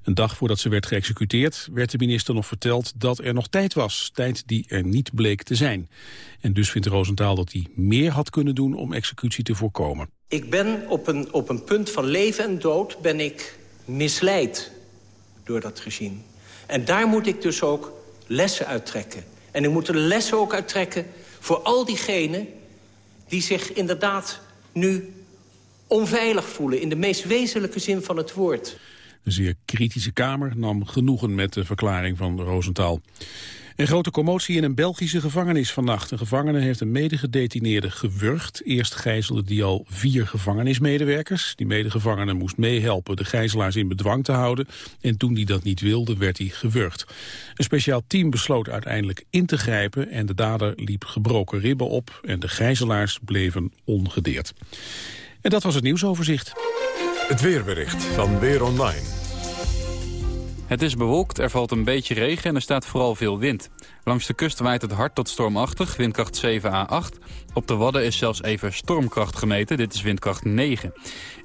Een dag voordat ze werd geëxecuteerd werd de minister nog verteld dat er nog tijd was. Tijd die er niet bleek te zijn. En dus vindt Rosenthal dat hij meer had kunnen doen om executie te voorkomen. Ik ben op een, op een punt van leven en dood ben ik misleid door dat regime. En daar moet ik dus ook lessen uittrekken. En ik moet er lessen ook uittrekken voor al diegenen die zich inderdaad nu onveilig voelen... in de meest wezenlijke zin van het woord. Een zeer kritische Kamer nam genoegen met de verklaring van Rosenthal. Een grote commotie in een Belgische gevangenis vannacht. Een gevangene heeft een medegedetineerde gewurgd. Eerst gijzelde die al vier gevangenismedewerkers. Die medegevangene moest meehelpen de gijzelaars in bedwang te houden. En toen die dat niet wilde, werd hij gewurgd. Een speciaal team besloot uiteindelijk in te grijpen... en de dader liep gebroken ribben op... en de gijzelaars bleven ongedeerd. En dat was het nieuwsoverzicht. Het weerbericht van Weer Online. Het is bewolkt, er valt een beetje regen en er staat vooral veel wind. Langs de kust waait het hard tot stormachtig, windkracht 7 à 8. Op de Wadden is zelfs even stormkracht gemeten, dit is windkracht 9.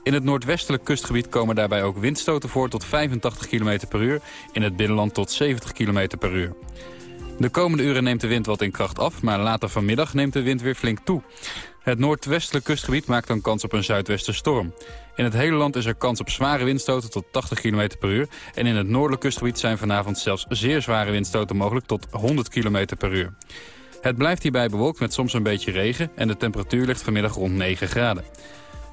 In het noordwestelijk kustgebied komen daarbij ook windstoten voor tot 85 km per uur. In het binnenland tot 70 km per uur. De komende uren neemt de wind wat in kracht af, maar later vanmiddag neemt de wind weer flink toe. Het noordwestelijk kustgebied maakt dan kans op een zuidwestenstorm. In het hele land is er kans op zware windstoten tot 80 km per uur. En in het noordelijk kustgebied zijn vanavond zelfs zeer zware windstoten mogelijk tot 100 km per uur. Het blijft hierbij bewolkt met soms een beetje regen en de temperatuur ligt vanmiddag rond 9 graden.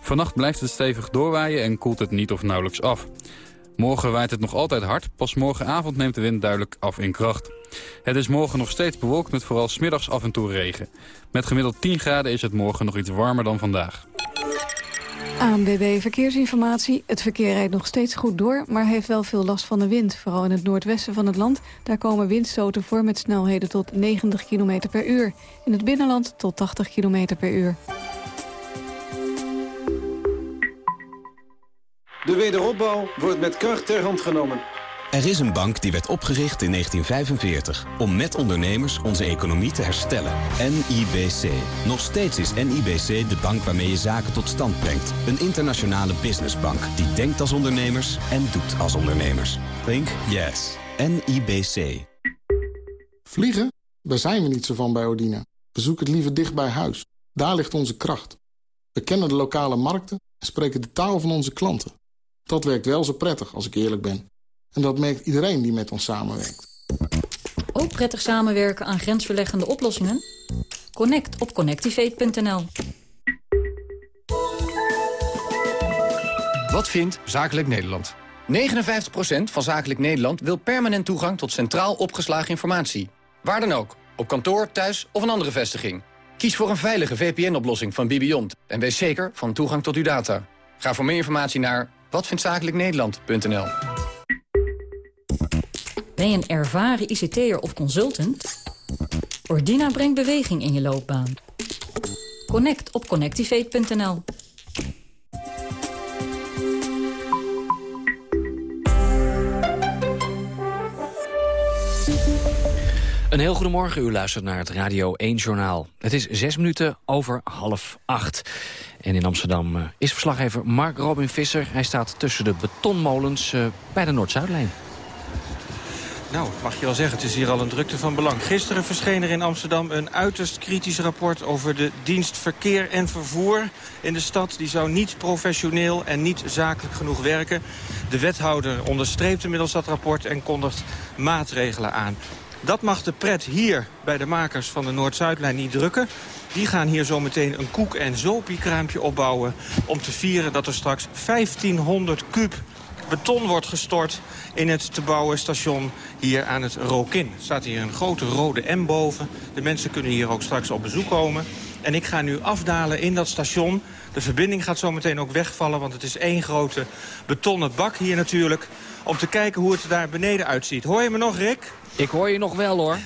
Vannacht blijft het stevig doorwaaien en koelt het niet of nauwelijks af. Morgen waait het nog altijd hard, pas morgenavond neemt de wind duidelijk af in kracht. Het is morgen nog steeds bewolkt met vooral smiddags af en toe regen. Met gemiddeld 10 graden is het morgen nog iets warmer dan vandaag. ANBB Verkeersinformatie. Het verkeer rijdt nog steeds goed door, maar heeft wel veel last van de wind. Vooral in het noordwesten van het land. Daar komen windstoten voor met snelheden tot 90 km per uur. In het binnenland tot 80 km per uur. De wederopbouw wordt met kracht ter hand genomen. Er is een bank die werd opgericht in 1945 om met ondernemers onze economie te herstellen. NIBC. Nog steeds is NIBC de bank waarmee je zaken tot stand brengt. Een internationale businessbank die denkt als ondernemers en doet als ondernemers. Think yes. NIBC. Vliegen? Daar zijn we niet zo van bij Odina. We zoeken het liever dicht bij huis. Daar ligt onze kracht. We kennen de lokale markten en spreken de taal van onze klanten. Dat werkt wel zo prettig, als ik eerlijk ben. En dat merkt iedereen die met ons samenwerkt. Ook prettig samenwerken aan grensverleggende oplossingen? Connect op connectivate.nl. Wat vindt Zakelijk Nederland? 59% van Zakelijk Nederland wil permanent toegang tot centraal opgeslagen informatie. Waar dan ook, op kantoor, thuis of een andere vestiging. Kies voor een veilige VPN-oplossing van Bibiont en wees zeker van toegang tot uw data. Ga voor meer informatie naar watvindzakelijknederland.nl. Ben je een ervaren ICT'er of consultant? Ordina brengt beweging in je loopbaan. Connect op connectivate.nl. Een heel goedemorgen, u luistert naar het Radio 1 Journaal. Het is zes minuten over half acht. En in Amsterdam uh, is verslaggever Mark Robin Visser. Hij staat tussen de betonmolens uh, bij de Noord-Zuidlijn. Nou, mag je wel zeggen, het is hier al een drukte van belang. Gisteren verscheen er in Amsterdam een uiterst kritisch rapport... over de dienst verkeer en vervoer in de stad. Die zou niet professioneel en niet zakelijk genoeg werken. De wethouder onderstreept inmiddels dat rapport en kondigt maatregelen aan. Dat mag de pret hier bij de makers van de Noord-Zuidlijn niet drukken. Die gaan hier zo meteen een koek- en zopiekraampje opbouwen... om te vieren dat er straks 1500 kub beton wordt gestort in het te bouwen station hier aan het Rokin. Er staat hier een grote rode M boven. De mensen kunnen hier ook straks op bezoek komen. En ik ga nu afdalen in dat station. De verbinding gaat zo meteen ook wegvallen, want het is één grote betonnen bak hier natuurlijk. Om te kijken hoe het daar beneden uitziet. Hoor je me nog, Rick? Ik hoor je nog wel, hoor.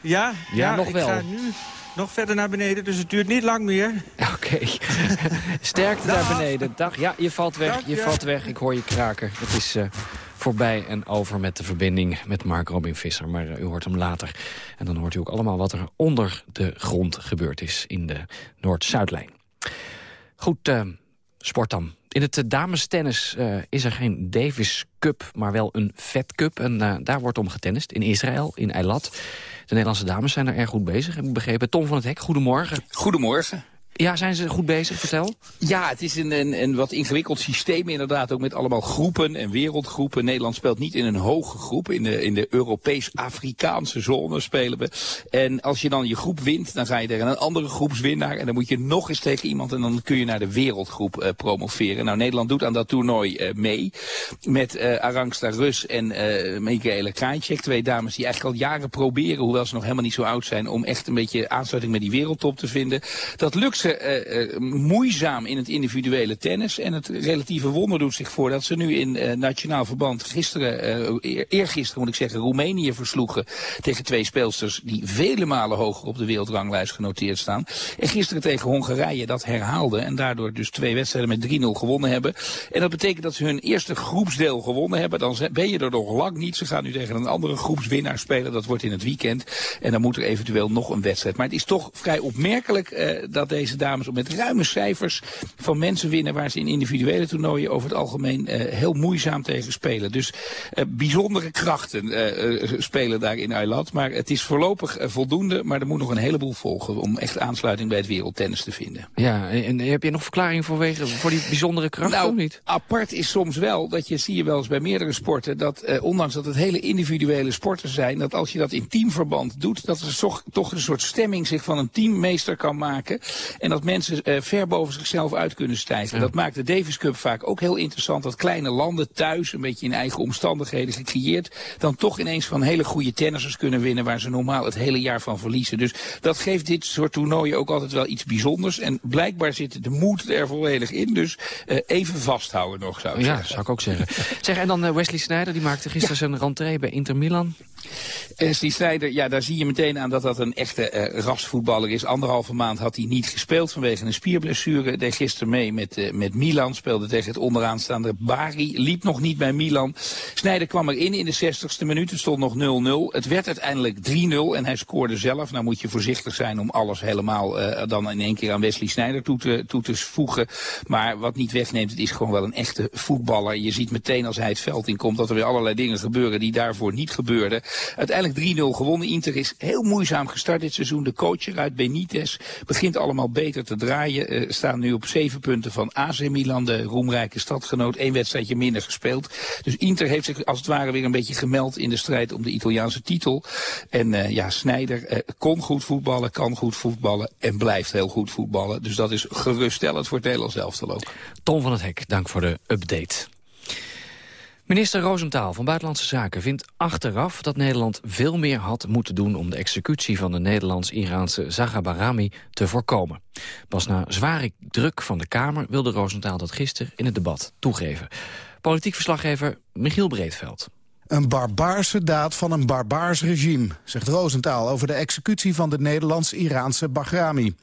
Ja? Ja, nog ik wel. ga nu nog verder naar beneden, dus het duurt niet lang meer. Oké. Sterkte daar beneden. Dag. Ja, je valt weg. Dank je valt weg. Ik hoor je kraken. Het is eh, voorbij en over met de verbinding met Mark Robin Visser. Maar eh, u hoort hem later. En dan hoort u ook allemaal wat er onder de grond gebeurd is in de Noord-Zuidlijn. Goed, eh, sport dan. In het damestennis uh, is er geen Davis Cup, maar wel een Fed Cup. En uh, daar wordt om getennist in Israël, in Eilat. De Nederlandse dames zijn er erg goed bezig, heb ik begrepen. Tom van het Hek, goedemorgen. Goedemorgen. Ja, zijn ze goed bezig? Vertel. Ja, het is een, een, wat ingewikkeld systeem inderdaad. Ook met allemaal groepen en wereldgroepen. Nederland speelt niet in een hoge groep. In de, in de Europees-Afrikaanse zone spelen we. En als je dan je groep wint, dan ga je tegen een andere groepswinnaar. En dan moet je nog eens tegen iemand en dan kun je naar de wereldgroep uh, promoveren. Nou, Nederland doet aan dat toernooi uh, mee. Met uh, Arangsta Rus en uh, Michaela. Twee dames die eigenlijk al jaren proberen, hoewel ze nog helemaal niet zo oud zijn, om echt een beetje aansluiting met die wereldtop te vinden. Dat lukt ze moeizaam in het individuele tennis. En het relatieve wonder doet zich voor dat ze nu in nationaal verband gisteren, eergisteren moet ik zeggen, Roemenië versloegen tegen twee speelsters die vele malen hoger op de wereldranglijst genoteerd staan. En gisteren tegen Hongarije dat herhaalde en daardoor dus twee wedstrijden met 3-0 gewonnen hebben. En dat betekent dat ze hun eerste groepsdeel gewonnen hebben. Dan ben je er nog lang niet. Ze gaan nu tegen een andere groepswinnaar spelen. Dat wordt in het weekend. En dan moet er eventueel nog een wedstrijd. Maar het is toch vrij opmerkelijk uh, dat deze dames met ruime cijfers van mensen winnen waar ze in individuele toernooien over het algemeen uh, heel moeizaam tegen spelen. Dus uh, bijzondere krachten spelen daar in Eilat. Maar het is voorlopig voldoende. Maar er moet nog een heleboel volgen om echt aansluiting bij het wereldtennis te vinden. Ja, en heb je nog verklaring voorwege, voor die bijzondere krachten nou, of niet? apart is soms wel, dat je zie je wel eens bij meerdere sporten, dat eh, ondanks dat het hele individuele sporten zijn, dat als je dat in teamverband doet, dat er toch, toch een soort stemming zich van een teammeester kan maken. En dat mensen eh, ver boven zichzelf uit kunnen stijgen. Ja. Dat maakt de Davis Cup vaak ook heel interessant, dat kleine landen thuis, een beetje in eigen omstandigheden gecreëerd, dan toch ineens van hele goede tennissers kunnen winnen waar ze normaal het hele jaar van verliezen. Dus dat geeft dit soort toernooien ook altijd wel iets bijzonders. En blijkbaar zit de moed er volledig in. Dus uh, even vasthouden nog, zou ik ja, zeggen. zou ik ook zeggen. zeg, en dan uh, Wesley Sneijder, die maakte gisteren ja. zijn rentree bij Inter Milan. Wesley Sneijder, ja, daar zie je meteen aan dat dat een echte rasvoetballer is. Anderhalve maand had hij niet gespeeld vanwege een spierblessure. Deed gisteren mee met, uh, met Milan, speelde tegen het onderaanstaande Bari. Liep nog niet bij Milan. Sneijder kwam erin in de 60ste minuut. Het stond nog 0-0. Het werd uiteindelijk 3-0 en hij scoorde zelf. Nou moet je voorzichtig zijn om alles helemaal uh, dan in één keer aan Wesley Sneijder toe te, toe te voegen. Maar wat niet wegneemt, het is gewoon wel een echte voetballer. Je ziet meteen als hij het veld in komt dat er weer allerlei dingen gebeuren die daarvoor niet gebeurden. Uiteindelijk 3-0 gewonnen. Inter is heel moeizaam gestart dit seizoen. De coach eruit, Benitez, begint allemaal te draaien. Uh, staan nu op zeven punten van AC Milan, de roemrijke stadgenoot. Eén wedstrijdje minder gespeeld. Dus Inter heeft zich als het ware weer een beetje gemeld in de strijd om de Italiaanse titel. En uh, ja, Snijder uh, kon goed voetballen, kan goed voetballen en blijft heel goed voetballen. Dus dat is geruststellend voor het Nederlands elftal ook. Tom van het Hek, dank voor de update. Minister Roosentaal van Buitenlandse Zaken vindt achteraf dat Nederland veel meer had moeten doen om de executie van de Nederlands-Iraanse Zaga Barami te voorkomen. Pas na zware druk van de Kamer wilde Roosentaal dat gisteren in het debat toegeven. Politiek verslaggever Michiel Breedveld. Een barbaarse daad van een barbaars regime, zegt Roosentaal over de executie van de Nederlands-Iraanse Bahrami.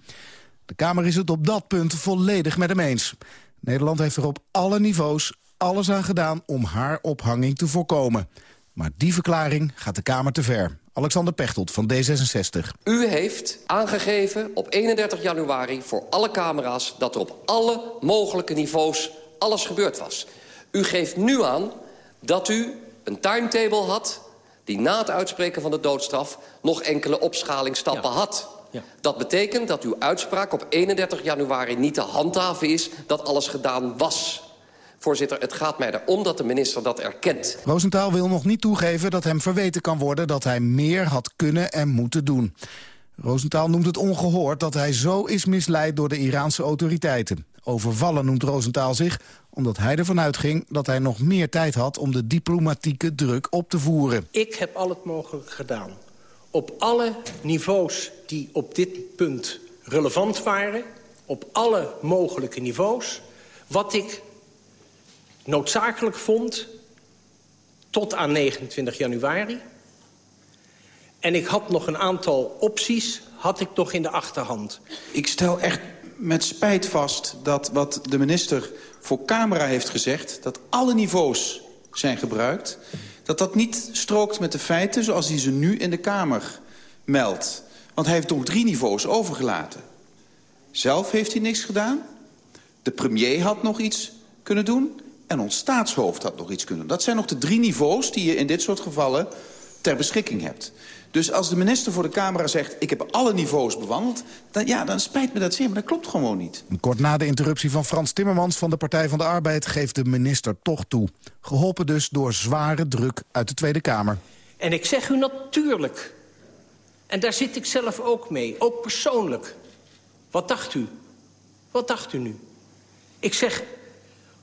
De Kamer is het op dat punt volledig met hem eens. Nederland heeft er op alle niveaus alles aan gedaan om haar ophanging te voorkomen. Maar die verklaring gaat de Kamer te ver. Alexander Pechtold van D66. U heeft aangegeven op 31 januari voor alle camera's... dat er op alle mogelijke niveaus alles gebeurd was. U geeft nu aan dat u een timetable had... die na het uitspreken van de doodstraf nog enkele opschalingsstappen ja. had... Ja. Dat betekent dat uw uitspraak op 31 januari niet te handhaven is... dat alles gedaan was. Voorzitter, het gaat mij erom dat de minister dat erkent. Roosentaal wil nog niet toegeven dat hem verweten kan worden... dat hij meer had kunnen en moeten doen. Roosentaal noemt het ongehoord dat hij zo is misleid door de Iraanse autoriteiten. Overvallen noemt Roosentaal zich omdat hij ervan uitging dat hij nog meer tijd had... om de diplomatieke druk op te voeren. Ik heb al het mogelijk gedaan. Op alle niveaus die op dit punt relevant waren... op alle mogelijke niveaus... wat ik noodzakelijk vond tot aan 29 januari. En ik had nog een aantal opties, had ik nog in de achterhand. Ik stel echt met spijt vast dat wat de minister voor camera heeft gezegd... dat alle niveaus zijn gebruikt... dat dat niet strookt met de feiten zoals hij ze nu in de Kamer meldt. Want hij heeft nog drie niveaus overgelaten. Zelf heeft hij niks gedaan. De premier had nog iets kunnen doen. En ons staatshoofd had nog iets kunnen doen. Dat zijn nog de drie niveaus die je in dit soort gevallen ter beschikking hebt. Dus als de minister voor de camera zegt... ik heb alle niveaus bewandeld, dan, ja, dan spijt me dat zeer, maar dat klopt gewoon niet. Kort na de interruptie van Frans Timmermans van de Partij van de Arbeid... geeft de minister toch toe. Geholpen dus door zware druk uit de Tweede Kamer. En ik zeg u natuurlijk, en daar zit ik zelf ook mee, ook persoonlijk. Wat dacht u? Wat dacht u nu? Ik zeg,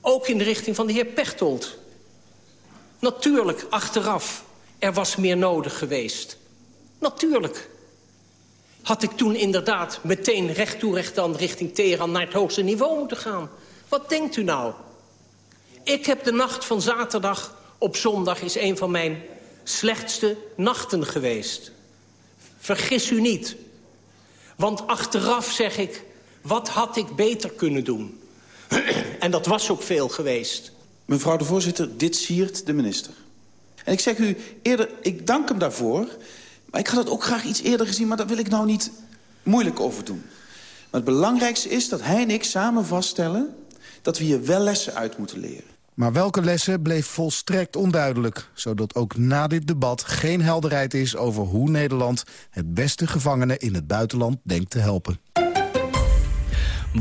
ook in de richting van de heer Pechtold. Natuurlijk, achteraf, er was meer nodig geweest. Natuurlijk. Had ik toen inderdaad meteen recht toe recht dan richting Teheran naar het hoogste niveau moeten gaan? Wat denkt u nou? Ik heb de nacht van zaterdag op zondag is een van mijn slechtste nachten geweest. Vergis u niet. Want achteraf zeg ik, wat had ik beter kunnen doen? en dat was ook veel geweest. Mevrouw de voorzitter, dit siert de minister. En ik zeg u eerder, ik dank hem daarvoor... maar ik had het ook graag iets eerder gezien... maar daar wil ik nou niet moeilijk over doen. Maar het belangrijkste is dat hij en ik samen vaststellen... dat we hier wel lessen uit moeten leren. Maar welke lessen bleef volstrekt onduidelijk... zodat ook na dit debat geen helderheid is over hoe Nederland... het beste gevangenen in het buitenland denkt te helpen.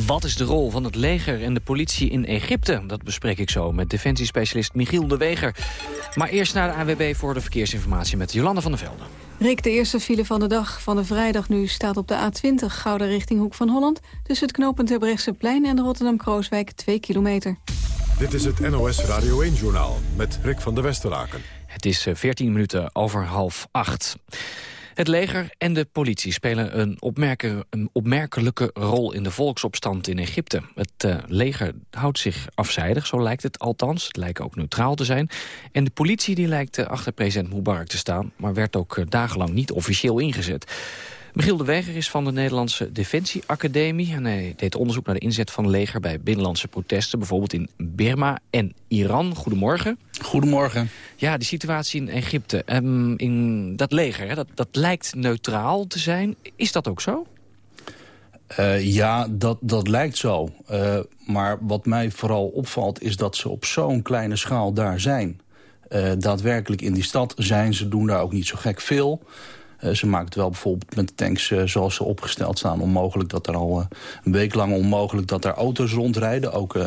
Wat is de rol van het leger en de politie in Egypte? Dat bespreek ik zo met defensiespecialist Michiel de Weger. Maar eerst naar de AWB voor de verkeersinformatie met Jolanda van der Velde. Rick, de eerste file van de dag van de vrijdag nu staat op de A20... Gouden richting Hoek van Holland... tussen het knooppunt plein en de Rotterdam-Krooswijk 2 kilometer. Dit is het NOS Radio 1-journaal met Rick van der Westeraken. Het is 14 minuten over half acht. Het leger en de politie spelen een, een opmerkelijke rol in de volksopstand in Egypte. Het uh, leger houdt zich afzijdig, zo lijkt het althans. Het lijkt ook neutraal te zijn. En de politie die lijkt uh, achter president Mubarak te staan... maar werd ook uh, dagenlang niet officieel ingezet. Michiel de Weger is van de Nederlandse Defensieacademie. En hij deed onderzoek naar de inzet van leger bij binnenlandse protesten. Bijvoorbeeld in Birma en Iran. Goedemorgen. Goedemorgen. Ja, die situatie in Egypte. Um, in dat leger, hè, dat, dat lijkt neutraal te zijn. Is dat ook zo? Uh, ja, dat, dat lijkt zo. Uh, maar wat mij vooral opvalt is dat ze op zo'n kleine schaal daar zijn. Uh, daadwerkelijk in die stad zijn ze, doen daar ook niet zo gek veel. Uh, ze maakt het wel bijvoorbeeld met de tanks uh, zoals ze opgesteld staan... onmogelijk dat er al uh, een week lang onmogelijk dat er auto's rondrijden. Ook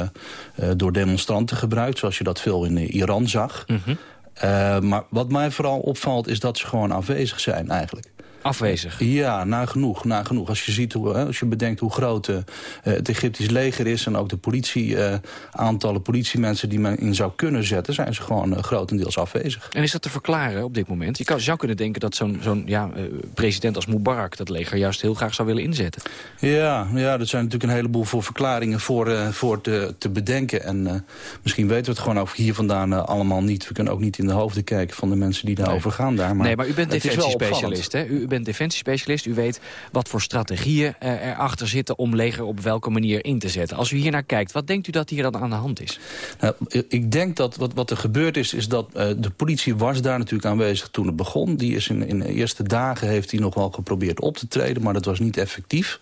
door demonstranten gebruikt, zoals je dat veel in Iran zag. Mm -hmm. maar wat mij vooral opvalt is dat ze gewoon aanwezig zijn eigenlijk. Afwezig? Ja, nagenoeg. nagenoeg. Als, je ziet hoe, als je bedenkt hoe groot uh, het Egyptisch leger is... en ook de politie, uh, aantallen politiemensen die men in zou kunnen zetten... zijn ze gewoon uh, grotendeels afwezig. En is dat te verklaren op dit moment? Je kan, zou kunnen denken dat zo'n zo'n ja, president als Mubarak... dat leger juist heel graag zou willen inzetten. Ja, ja er zijn natuurlijk een heleboel voor verklaringen voor, voor te, te bedenken. En misschien weten we het gewoon ook hier vandaan allemaal niet. We kunnen ook niet in de hoofden kijken van de mensen die daarover nee. gaan daar. Maar nee, maar u bent defensiespecialist, hè? U bent defensiespecialist. U weet wat voor strategieën uh, erachter zitten om leger op welke manier in te zetten. Als u hier naar kijkt, wat denkt u dat hier dan aan de hand is? Nou, ik denk dat wat, wat er gebeurd is, is dat uh, de politie was daar natuurlijk aanwezig toen het begon. Die is in, in de eerste dagen heeft hij nog wel geprobeerd op te treden, maar dat was niet effectief.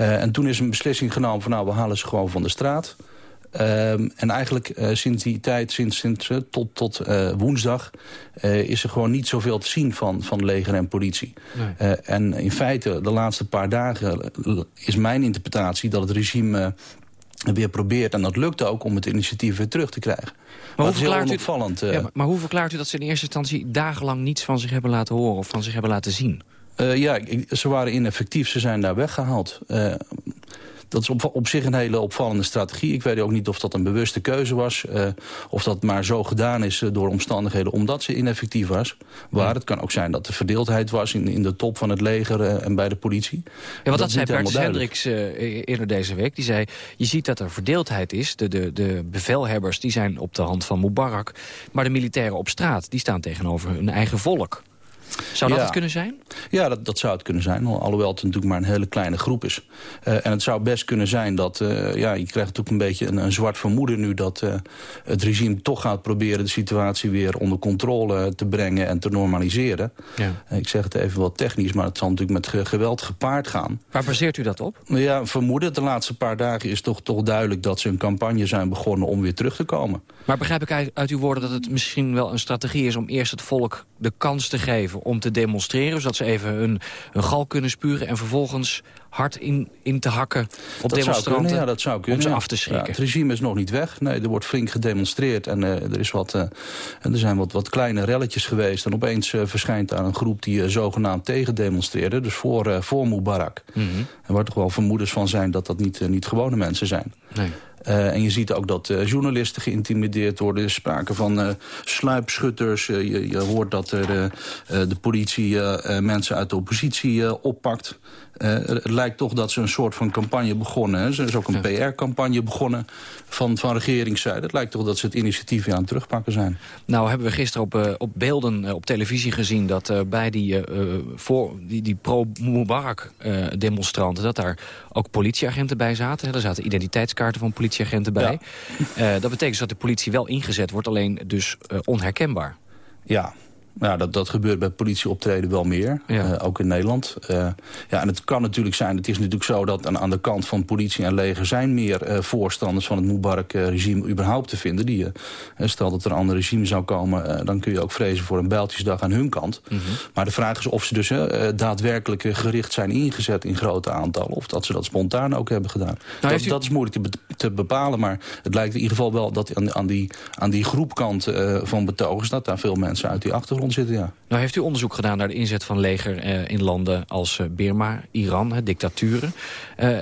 Uh, en toen is een beslissing genomen van nou, we halen ze gewoon van de straat. Um, en eigenlijk uh, sinds die tijd, sinds, sinds uh, tot, tot uh, woensdag... is er gewoon niet zoveel te zien van, van leger en politie. Nee. en in feite, de laatste paar dagen is mijn interpretatie... dat het regime weer probeert, en dat lukte ook... om het initiatief weer terug te krijgen. Maar, hoe verklaart, u, ja, maar, maar hoe verklaart u dat ze in eerste instantie... dagenlang niets van zich hebben laten horen of van zich hebben laten zien? ja, ze waren ineffectief, ze zijn daar weggehaald dat is op, op zich een hele opvallende strategie. Ik weet ook niet of dat een bewuste keuze was. Uh, of dat maar zo gedaan is uh, door omstandigheden omdat ze ineffectief was. Waar ja. het kan ook zijn dat er verdeeldheid was in, in de top van het leger uh, en bij de politie. Ja, want dat, dat zei Bert Hendricks eerder deze week. Die zei, je ziet dat er verdeeldheid is. De, de, de bevelhebbers die zijn op de hand van Mubarak. Maar de militairen op straat die staan tegenover hun eigen volk. Zou dat ja. het kunnen zijn? Ja, dat, dat zou het kunnen zijn. Alhoewel het natuurlijk maar een hele kleine groep is. Uh, en het zou best kunnen zijn dat... Uh, ja, je krijgt natuurlijk een beetje een, een zwart vermoeden nu... dat uh, het regime toch gaat proberen de situatie weer onder controle te brengen... en te normaliseren. Ja. ik zeg het even wat technisch, maar het zal natuurlijk met geweld gepaard gaan. Waar baseert u dat op? Ja, vermoeden. De laatste paar dagen is toch, toch duidelijk dat ze een campagne zijn begonnen om weer terug te komen. Maar begrijp ik uit, uit uw woorden dat het misschien wel een strategie is... om eerst het volk de kans te geven om te demonstreren... zodat ze even hun, hun gal kunnen spuren en vervolgens hard in, in te hakken op dat demonstranten... Zou kunnen, ja, dat zou kunnen. om ze af te schrikken. Ja, het regime is nog niet weg. Nee, er wordt flink gedemonstreerd en uh, er, is wat, uh, en er zijn wat, wat kleine relletjes geweest. En opeens uh, verschijnt daar een groep die zogenaamd tegen demonstreerde. Dus voor, voor Mubarak. Mm -hmm. En waar toch wel vermoedens van zijn dat dat niet, niet gewone mensen zijn. Nee. Uh, en je ziet ook dat uh, journalisten geïntimideerd worden. Er is sprake van uh, sluipschutters. Je, je, hoort dat er, de politie mensen uit de oppositie oppakt. het lijkt toch dat ze een soort van campagne begonnen. Hè. Er is ook een PR-campagne begonnen van, van regeringszijde. Het lijkt toch dat ze het initiatief weer aan het terugpakken zijn. Nou hebben we gisteren op, op beelden op televisie gezien... dat bij die, voor, die, die pro-Mubarak-demonstranten... dat daar ook politieagenten bij zaten. Er zaten identiteitskaarten van politieagenten bij. Ja. Uh, dat betekent dus dat de politie wel ingezet wordt, alleen dus uh, onherkenbaar. Ja, ja, dat, dat gebeurt bij politieoptreden wel meer, ja. uh, ook in Nederland. Uh, ja, en het kan natuurlijk zijn, het is natuurlijk zo dat aan, aan de kant van politie en leger... zijn meer uh, voorstanders van het Mubarak-regime überhaupt te vinden. Die, stel dat er een ander regime zou komen, dan kun je ook vrezen voor een bijltjesdag aan hun kant. Mm -hmm. Maar de vraag is of ze dus daadwerkelijk gericht zijn ingezet in grote aantallen... of dat ze dat spontaan ook hebben gedaan. Nou, dat, u... dat, is moeilijk te, be te, bepalen, maar het lijkt in ieder geval wel... dat aan, aan die, aan die groepkant van betogers, dat daar veel mensen uit die achtergrond zitten, ja. Nou heeft u onderzoek gedaan naar de inzet van leger eh, in landen als uh, Birma, Iran, hè, dictaturen. Uh,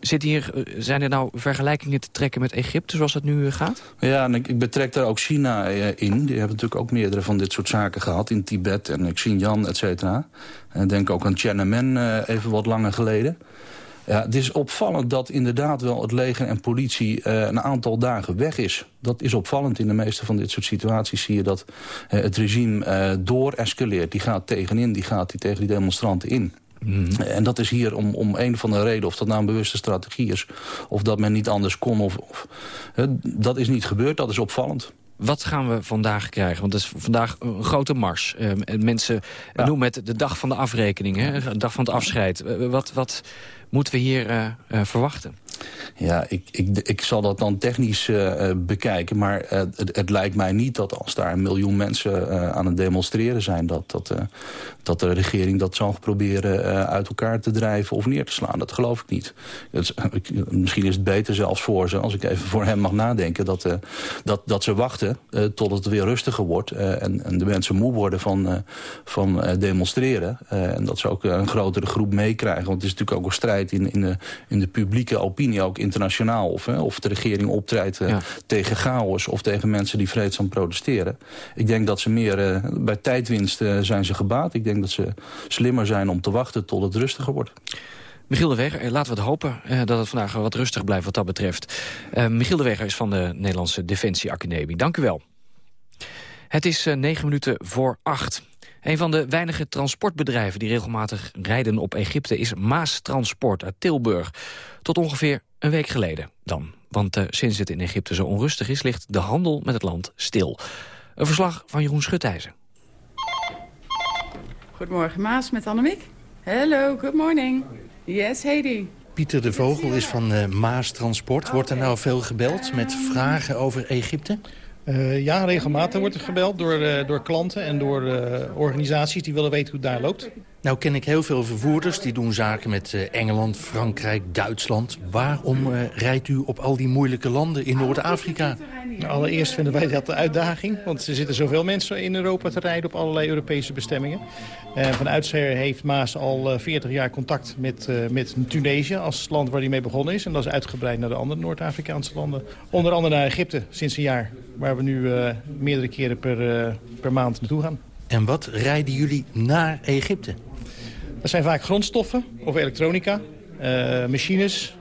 zit hier, zijn er nou vergelijkingen te trekken met Egypte zoals het nu gaat? Ja, en ik, ik betrek daar ook China in. Die hebben natuurlijk ook meerdere van dit soort zaken gehad in Tibet en Xinjiang, et cetera. En denk ook aan Tiananmen even wat langer geleden. Ja, het is opvallend dat inderdaad wel het leger en politie uh, een aantal dagen weg is. Dat is opvallend. In de meeste van dit soort situaties zie je dat uh, het regime uh, doorescaleert. Die gaat tegenin, die gaat die tegen die demonstranten in. Mm. En dat is hier om, om een van de redenen, of dat nou een bewuste strategie is... of dat men niet anders kon, of, of dat is niet gebeurd, dat is opvallend. Wat gaan we vandaag krijgen? Want het is vandaag een grote mars. Uh, mensen ja. noemen het de dag van de afrekening, hè? de dag van het afscheid. wat, wat moeten we hier uh, uh, verwachten? Ja, ik, ik, ik zal dat dan technisch uh, bekijken. Maar uh, het, lijkt mij niet dat als daar een miljoen mensen aan het demonstreren zijn... dat, dat, dat de regering dat zal proberen uit elkaar te drijven of neer te slaan. Dat geloof ik niet. Het, misschien is het beter zelfs voor ze, als ik even voor hem mag nadenken... dat, dat, dat ze wachten tot het weer rustiger wordt... en, en de mensen moe worden van, van demonstreren. en dat ze ook een grotere groep meekrijgen. Want het is natuurlijk ook een strijd in, in, de, in de publieke opinie ook internationaal. Of, hè, of de regering optreedt uh, ja. tegen chaos of tegen mensen die vreedzaam protesteren. Ik denk dat ze meer uh, bij tijdwinst uh, zijn ze gebaat. Ik denk dat ze slimmer zijn om te wachten tot het rustiger wordt. Michiel de Weger, laten we het hopen dat het vandaag wat rustig blijft wat dat betreft. Michiel de Weger is van de Nederlandse Defensie Academie. Dank u wel. Het is negen minuten voor acht. Een van de weinige transportbedrijven die regelmatig rijden op Egypte... is Maas Transport uit Tilburg. Tot ongeveer een week geleden dan. Want uh, sinds het in Egypte zo onrustig is... ligt de handel met het land stil. Een verslag van Jeroen Schutijzer. Goedemorgen Maas met Annemiek. Hello, good morning. Yes, Heidi. Pieter de Vogel is van uh, Maas Transport. Wordt er nou veel gebeld met vragen over Egypte? Uh, ja, regelmatig wordt er gebeld door, uh, door klanten en door uh, organisaties die willen weten hoe het daar loopt. Nou ken ik heel veel vervoerders die doen zaken met Engeland, Frankrijk, Duitsland. Waarom rijdt u op al die moeilijke landen in Noord-Afrika? Nou, allereerst vinden wij dat de uitdaging, want er zitten zoveel mensen in Europa te rijden op allerlei Europese bestemmingen. En van oudsher heeft Maas al 40 jaar contact met, met Tunesië als land waar hij mee begonnen is. En dat is uitgebreid naar de andere Noord-Afrikaanse landen. Onder andere naar Egypte sinds een jaar, waar we nu meerdere keren per, per maand naartoe gaan. En wat rijden jullie naar Egypte? Dat zijn vaak grondstoffen of elektronica, uh, machines,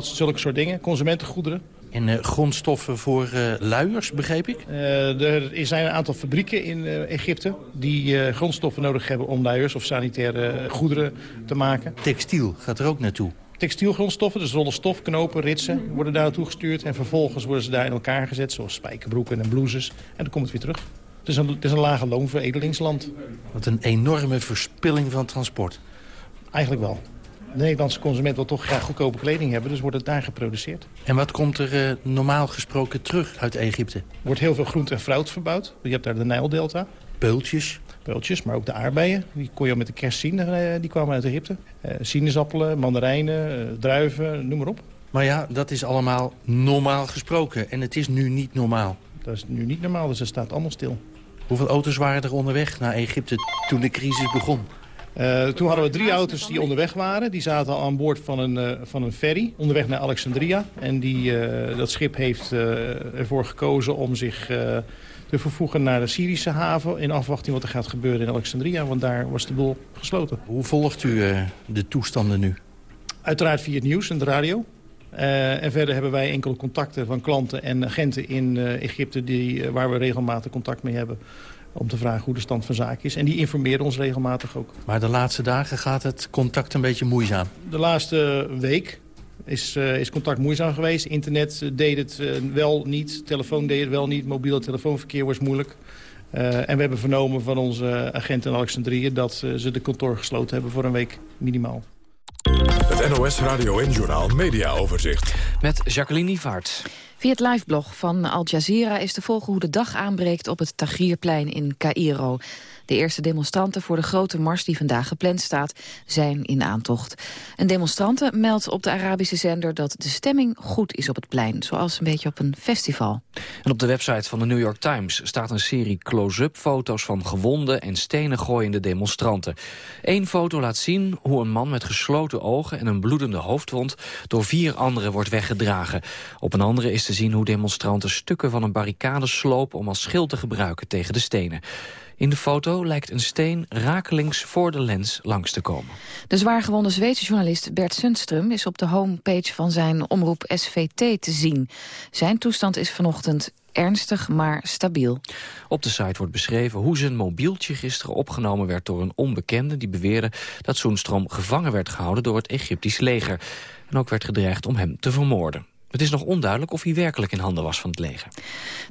zulke soort dingen, consumentengoederen. En uh, grondstoffen voor uh, luiers, begreep ik? Uh, er zijn een aantal fabrieken in Egypte die grondstoffen nodig hebben om luiers of sanitaire goederen te maken. Textiel gaat er ook naartoe? Textielgrondstoffen, dus rollen stof, knopen, ritsen, worden daar naartoe gestuurd. En vervolgens worden ze daar in elkaar gezet, zoals spijkerbroeken en blouses. En dan komt het weer terug. Het is een, het is een lage loonveredelingsland. Wat een enorme verspilling van transport. Eigenlijk wel. De Nederlandse consument wil toch graag goedkope kleding hebben, dus wordt het daar geproduceerd. En wat komt er uh, normaal gesproken terug uit Egypte? Er wordt heel veel groente en fruit verbouwd. Je hebt daar de Nijldelta. Peultjes. Peultjes, maar ook de aardbeien. Die kon je al met de kerst zien, uh, die kwamen uit Egypte. Uh, sinaasappelen, mandarijnen, druiven, noem maar op. Maar ja, dat is allemaal normaal gesproken. En het is nu niet normaal. Dat is nu niet normaal, dus het staat allemaal stil. Hoeveel auto's waren er onderweg naar Egypte toen de crisis begon? Uh, toen hadden we drie auto's die onderweg waren. Die zaten al aan boord van een, uh, van een ferry, onderweg naar Alexandria. En die, uh, dat schip heeft ervoor gekozen om zich te vervoegen naar de Syrische haven... in afwachting wat er gaat gebeuren in Alexandria, want daar was de boel gesloten. Hoe volgt u de toestanden nu? Uiteraard via het nieuws en de radio. En verder hebben wij enkele contacten van klanten en agenten in Egypte... Die, waar we regelmatig contact mee hebben om te vragen hoe de stand van zaken is. En die informeren ons regelmatig ook. Maar de laatste dagen gaat het contact een beetje moeizaam? De laatste week is, is contact moeizaam geweest. Internet deed het wel niet, telefoon deed het wel niet, mobiele telefoonverkeer was moeilijk. Uh, en we hebben vernomen van onze agent in Alexandrië... dat ze de kantoor gesloten hebben voor een week minimaal. Het NOS Radio en Journaal Media Overzicht. Met Jacqueline Vaart. Via het liveblog van Al Jazeera is te volgen hoe de dag aanbreekt op het Tahrirplein in Cairo. De eerste demonstranten voor de grote mars die vandaag gepland staat zijn in aantocht. Een demonstrante meldt op de Arabische zender dat de stemming goed is op het plein. Zoals een beetje op een festival. En op de website van de New York Times staat een serie close-up foto's van gewonde en stenen gooiende demonstranten. Eén foto laat zien hoe een man met gesloten ogen en een bloedende hoofdwond door vier anderen wordt weggedragen. Op een andere is te zien hoe demonstranten stukken van een barricade slopen om als schild te gebruiken tegen de stenen. In de foto lijkt een steen rakelings voor de lens langs te komen. De zwaargewonde Zweedse journalist Bert Sundström is op de homepage van zijn omroep SVT te zien. Zijn toestand is vanochtend ernstig, maar stabiel. Op de site wordt beschreven hoe zijn mobieltje gisteren opgenomen werd door een onbekende... die beweerde dat Soenstroom gevangen werd gehouden door het Egyptisch leger. En ook werd gedreigd om hem te vermoorden. Het is nog onduidelijk of hij werkelijk in handen was van het leger.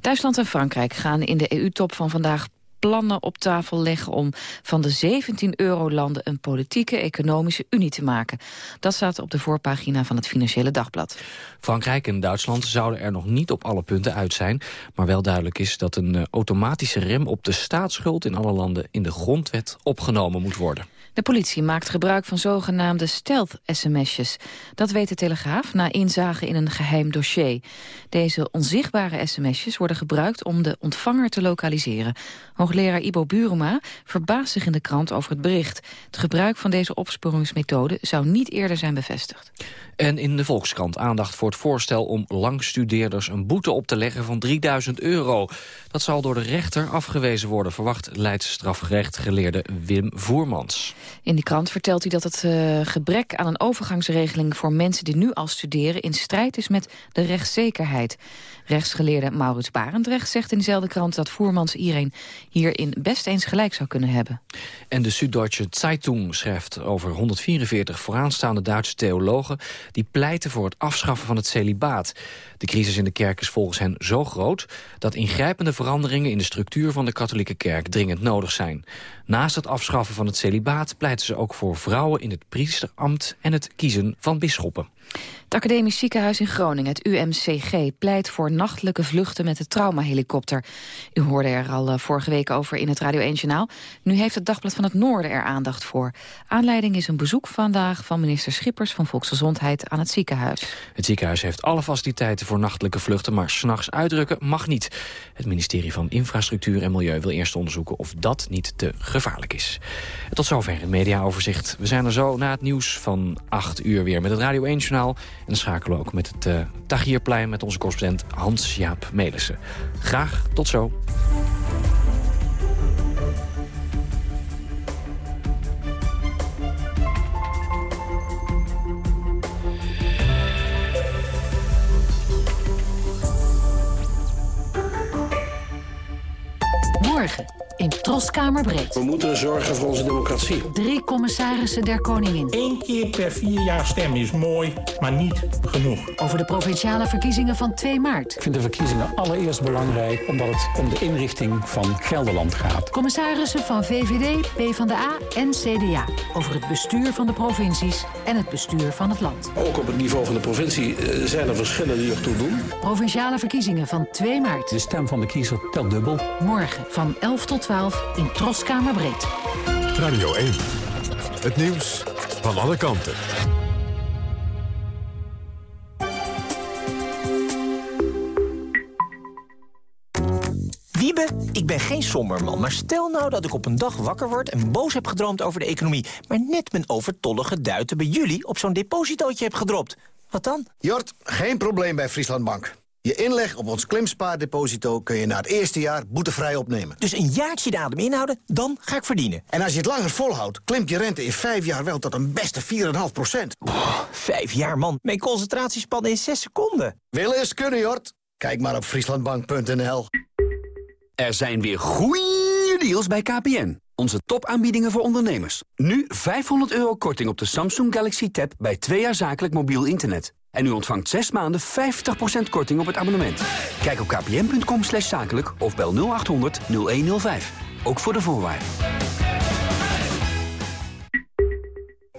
Duitsland en Frankrijk gaan in de EU-top van vandaag plannen op tafel leggen om van de 17 eurolanden een politieke economische unie te maken. Dat staat op de voorpagina van het Financiële Dagblad. Frankrijk en Duitsland zouden er nog niet op alle punten uit zijn, maar wel duidelijk is dat een eh, automatische rem op de staatsschuld in alle landen in de grondwet opgenomen moet worden. De politie maakt gebruik van zogenaamde stealth-sms'jes. Dat weet de Telegraaf na inzage in een geheim dossier. Deze onzichtbare sms'jes worden gebruikt om de ontvanger te lokaliseren. Hoogleraar Ibo Buruma verbaast zich in de krant over het bericht. Het gebruik van deze opsporingsmethode zou niet eerder zijn bevestigd. En in de Volkskrant aandacht voor het voorstel om langstudeerders een boete op te leggen van 3000 euro. Dat zal door de rechter afgewezen worden, verwacht Leidse strafgerecht Wim Voermans. In die krant vertelt hij dat het uh, gebrek aan een overgangsregeling voor mensen die nu al studeren in strijd is met de rechtszekerheid. Rechtsgeleerde Maurits Barendrecht zegt in dezelfde krant dat Voermans iedereen hierin best eens gelijk zou kunnen hebben. En de Süddeutsche Zeitung schrijft over 144 vooraanstaande Duitse theologen die pleiten voor het afschaffen van het celibaat. De crisis in de kerk is volgens hen zo groot dat ingrijpende veranderingen in de structuur van de katholieke kerk dringend nodig zijn. Naast het afschaffen van het celibaat pleiten ze ook voor vrouwen in het priesterambt en het kiezen van bisschoppen. Het Academisch Ziekenhuis in Groningen, het UMCG, pleit voor nachtelijke vluchten met de traumahelikopter. U hoorde er al eh, vorige week over in het Radio 1 Journaal. Nu heeft het Dagblad van het Noorden er aandacht voor. Aanleiding is een bezoek vandaag van minister Schippers van Volksgezondheid aan het ziekenhuis. Het ziekenhuis heeft alle faciliteiten voor nachtelijke vluchten, maar s'nachts uitdrukken mag niet. Het ministerie van Infrastructuur en Milieu wil eerst onderzoeken of dat niet te gevaarlijk is. tot zover het mediaoverzicht. We zijn er zo na het nieuws van 8 uur weer met het Radio 1 Journaal. En dan schakelen we ook met het eh, uh, Tagierplein met onze correspondent Hans-Jaap Melissen. Graag tot zo. Morgen Troskamerbreed. We moeten zorgen voor onze democratie. Drie commissarissen der koningin. Eén keer per vier jaar stemmen is mooi, maar niet genoeg. Over de provinciale verkiezingen van 2 maart. Ik vind de verkiezingen allereerst belangrijk omdat het om de inrichting van Gelderland gaat. Commissarissen van VVD, PvdA en CDA. Over het bestuur van de provincies en het bestuur van het land. Ook op het niveau van de provincie eh, zijn er verschillen die ertoe doen. Provinciale verkiezingen van 2 maart. De stem van de kiezer telt dubbel. Morgen van 11 tot 12 in Troskamerbreed. Radio 1. Het nieuws van alle kanten. Wiebe, ik ben geen somberman, maar stel nou dat ik op een dag wakker word... en boos heb gedroomd over de economie... maar net mijn overtollige duiten bij jullie op zo'n depositootje heb gedropt. Wat dan? Jort, geen probleem bij Friesland Bank. Je inleg op ons klimspaardeposito kun je na het eerste jaar boetevrij opnemen. Dus een jaartje de adem inhouden, dan ga ik verdienen. En als je het langer volhoudt, klimt je rente in vijf jaar wel tot een beste 4,5 procent. Vijf jaar, man. Mijn concentratiespannen in zes seconden. Willen is kunnen, Jort. Kijk maar op frieslandbank.nl. Er zijn weer goeie deals bij KPN. Onze topaanbiedingen voor ondernemers. Nu 500 euro korting op de Samsung Galaxy Tab bij twee jaar zakelijk mobiel internet. En u ontvangt 6 maanden 50% korting op het abonnement. Kijk op kpn.com slash zakelijk of bel 0800 0105. Ook voor de voorwaarden.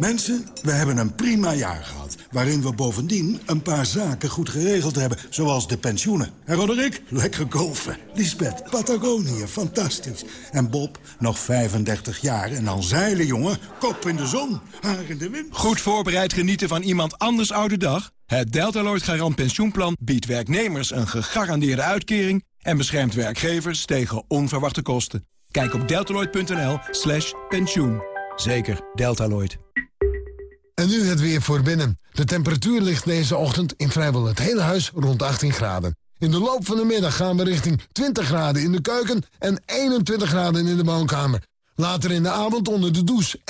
Mensen, we hebben een prima jaar gehad. Waarin we bovendien een paar zaken goed geregeld hebben. Zoals de pensioenen. En Roderick, lekker golfen. Lisbeth, Patagonië, fantastisch. En Bob, nog 35 jaar en dan zeilen, jongen. Kop in de zon, haar in de wind. Goed voorbereid genieten van iemand anders oude dag? Het Deltaloid Garant Pensioenplan biedt werknemers een gegarandeerde uitkering... en beschermt werkgevers tegen onverwachte kosten. Kijk op deltaloid.nl slash pensioen. Zeker, Deltaloid. En nu het weer voor binnen. De temperatuur ligt deze ochtend in vrijwel het hele huis rond 18 graden. In de loop van de middag gaan we richting 20 graden in de keuken en 21 graden in de woonkamer. Later in de avond onder de douche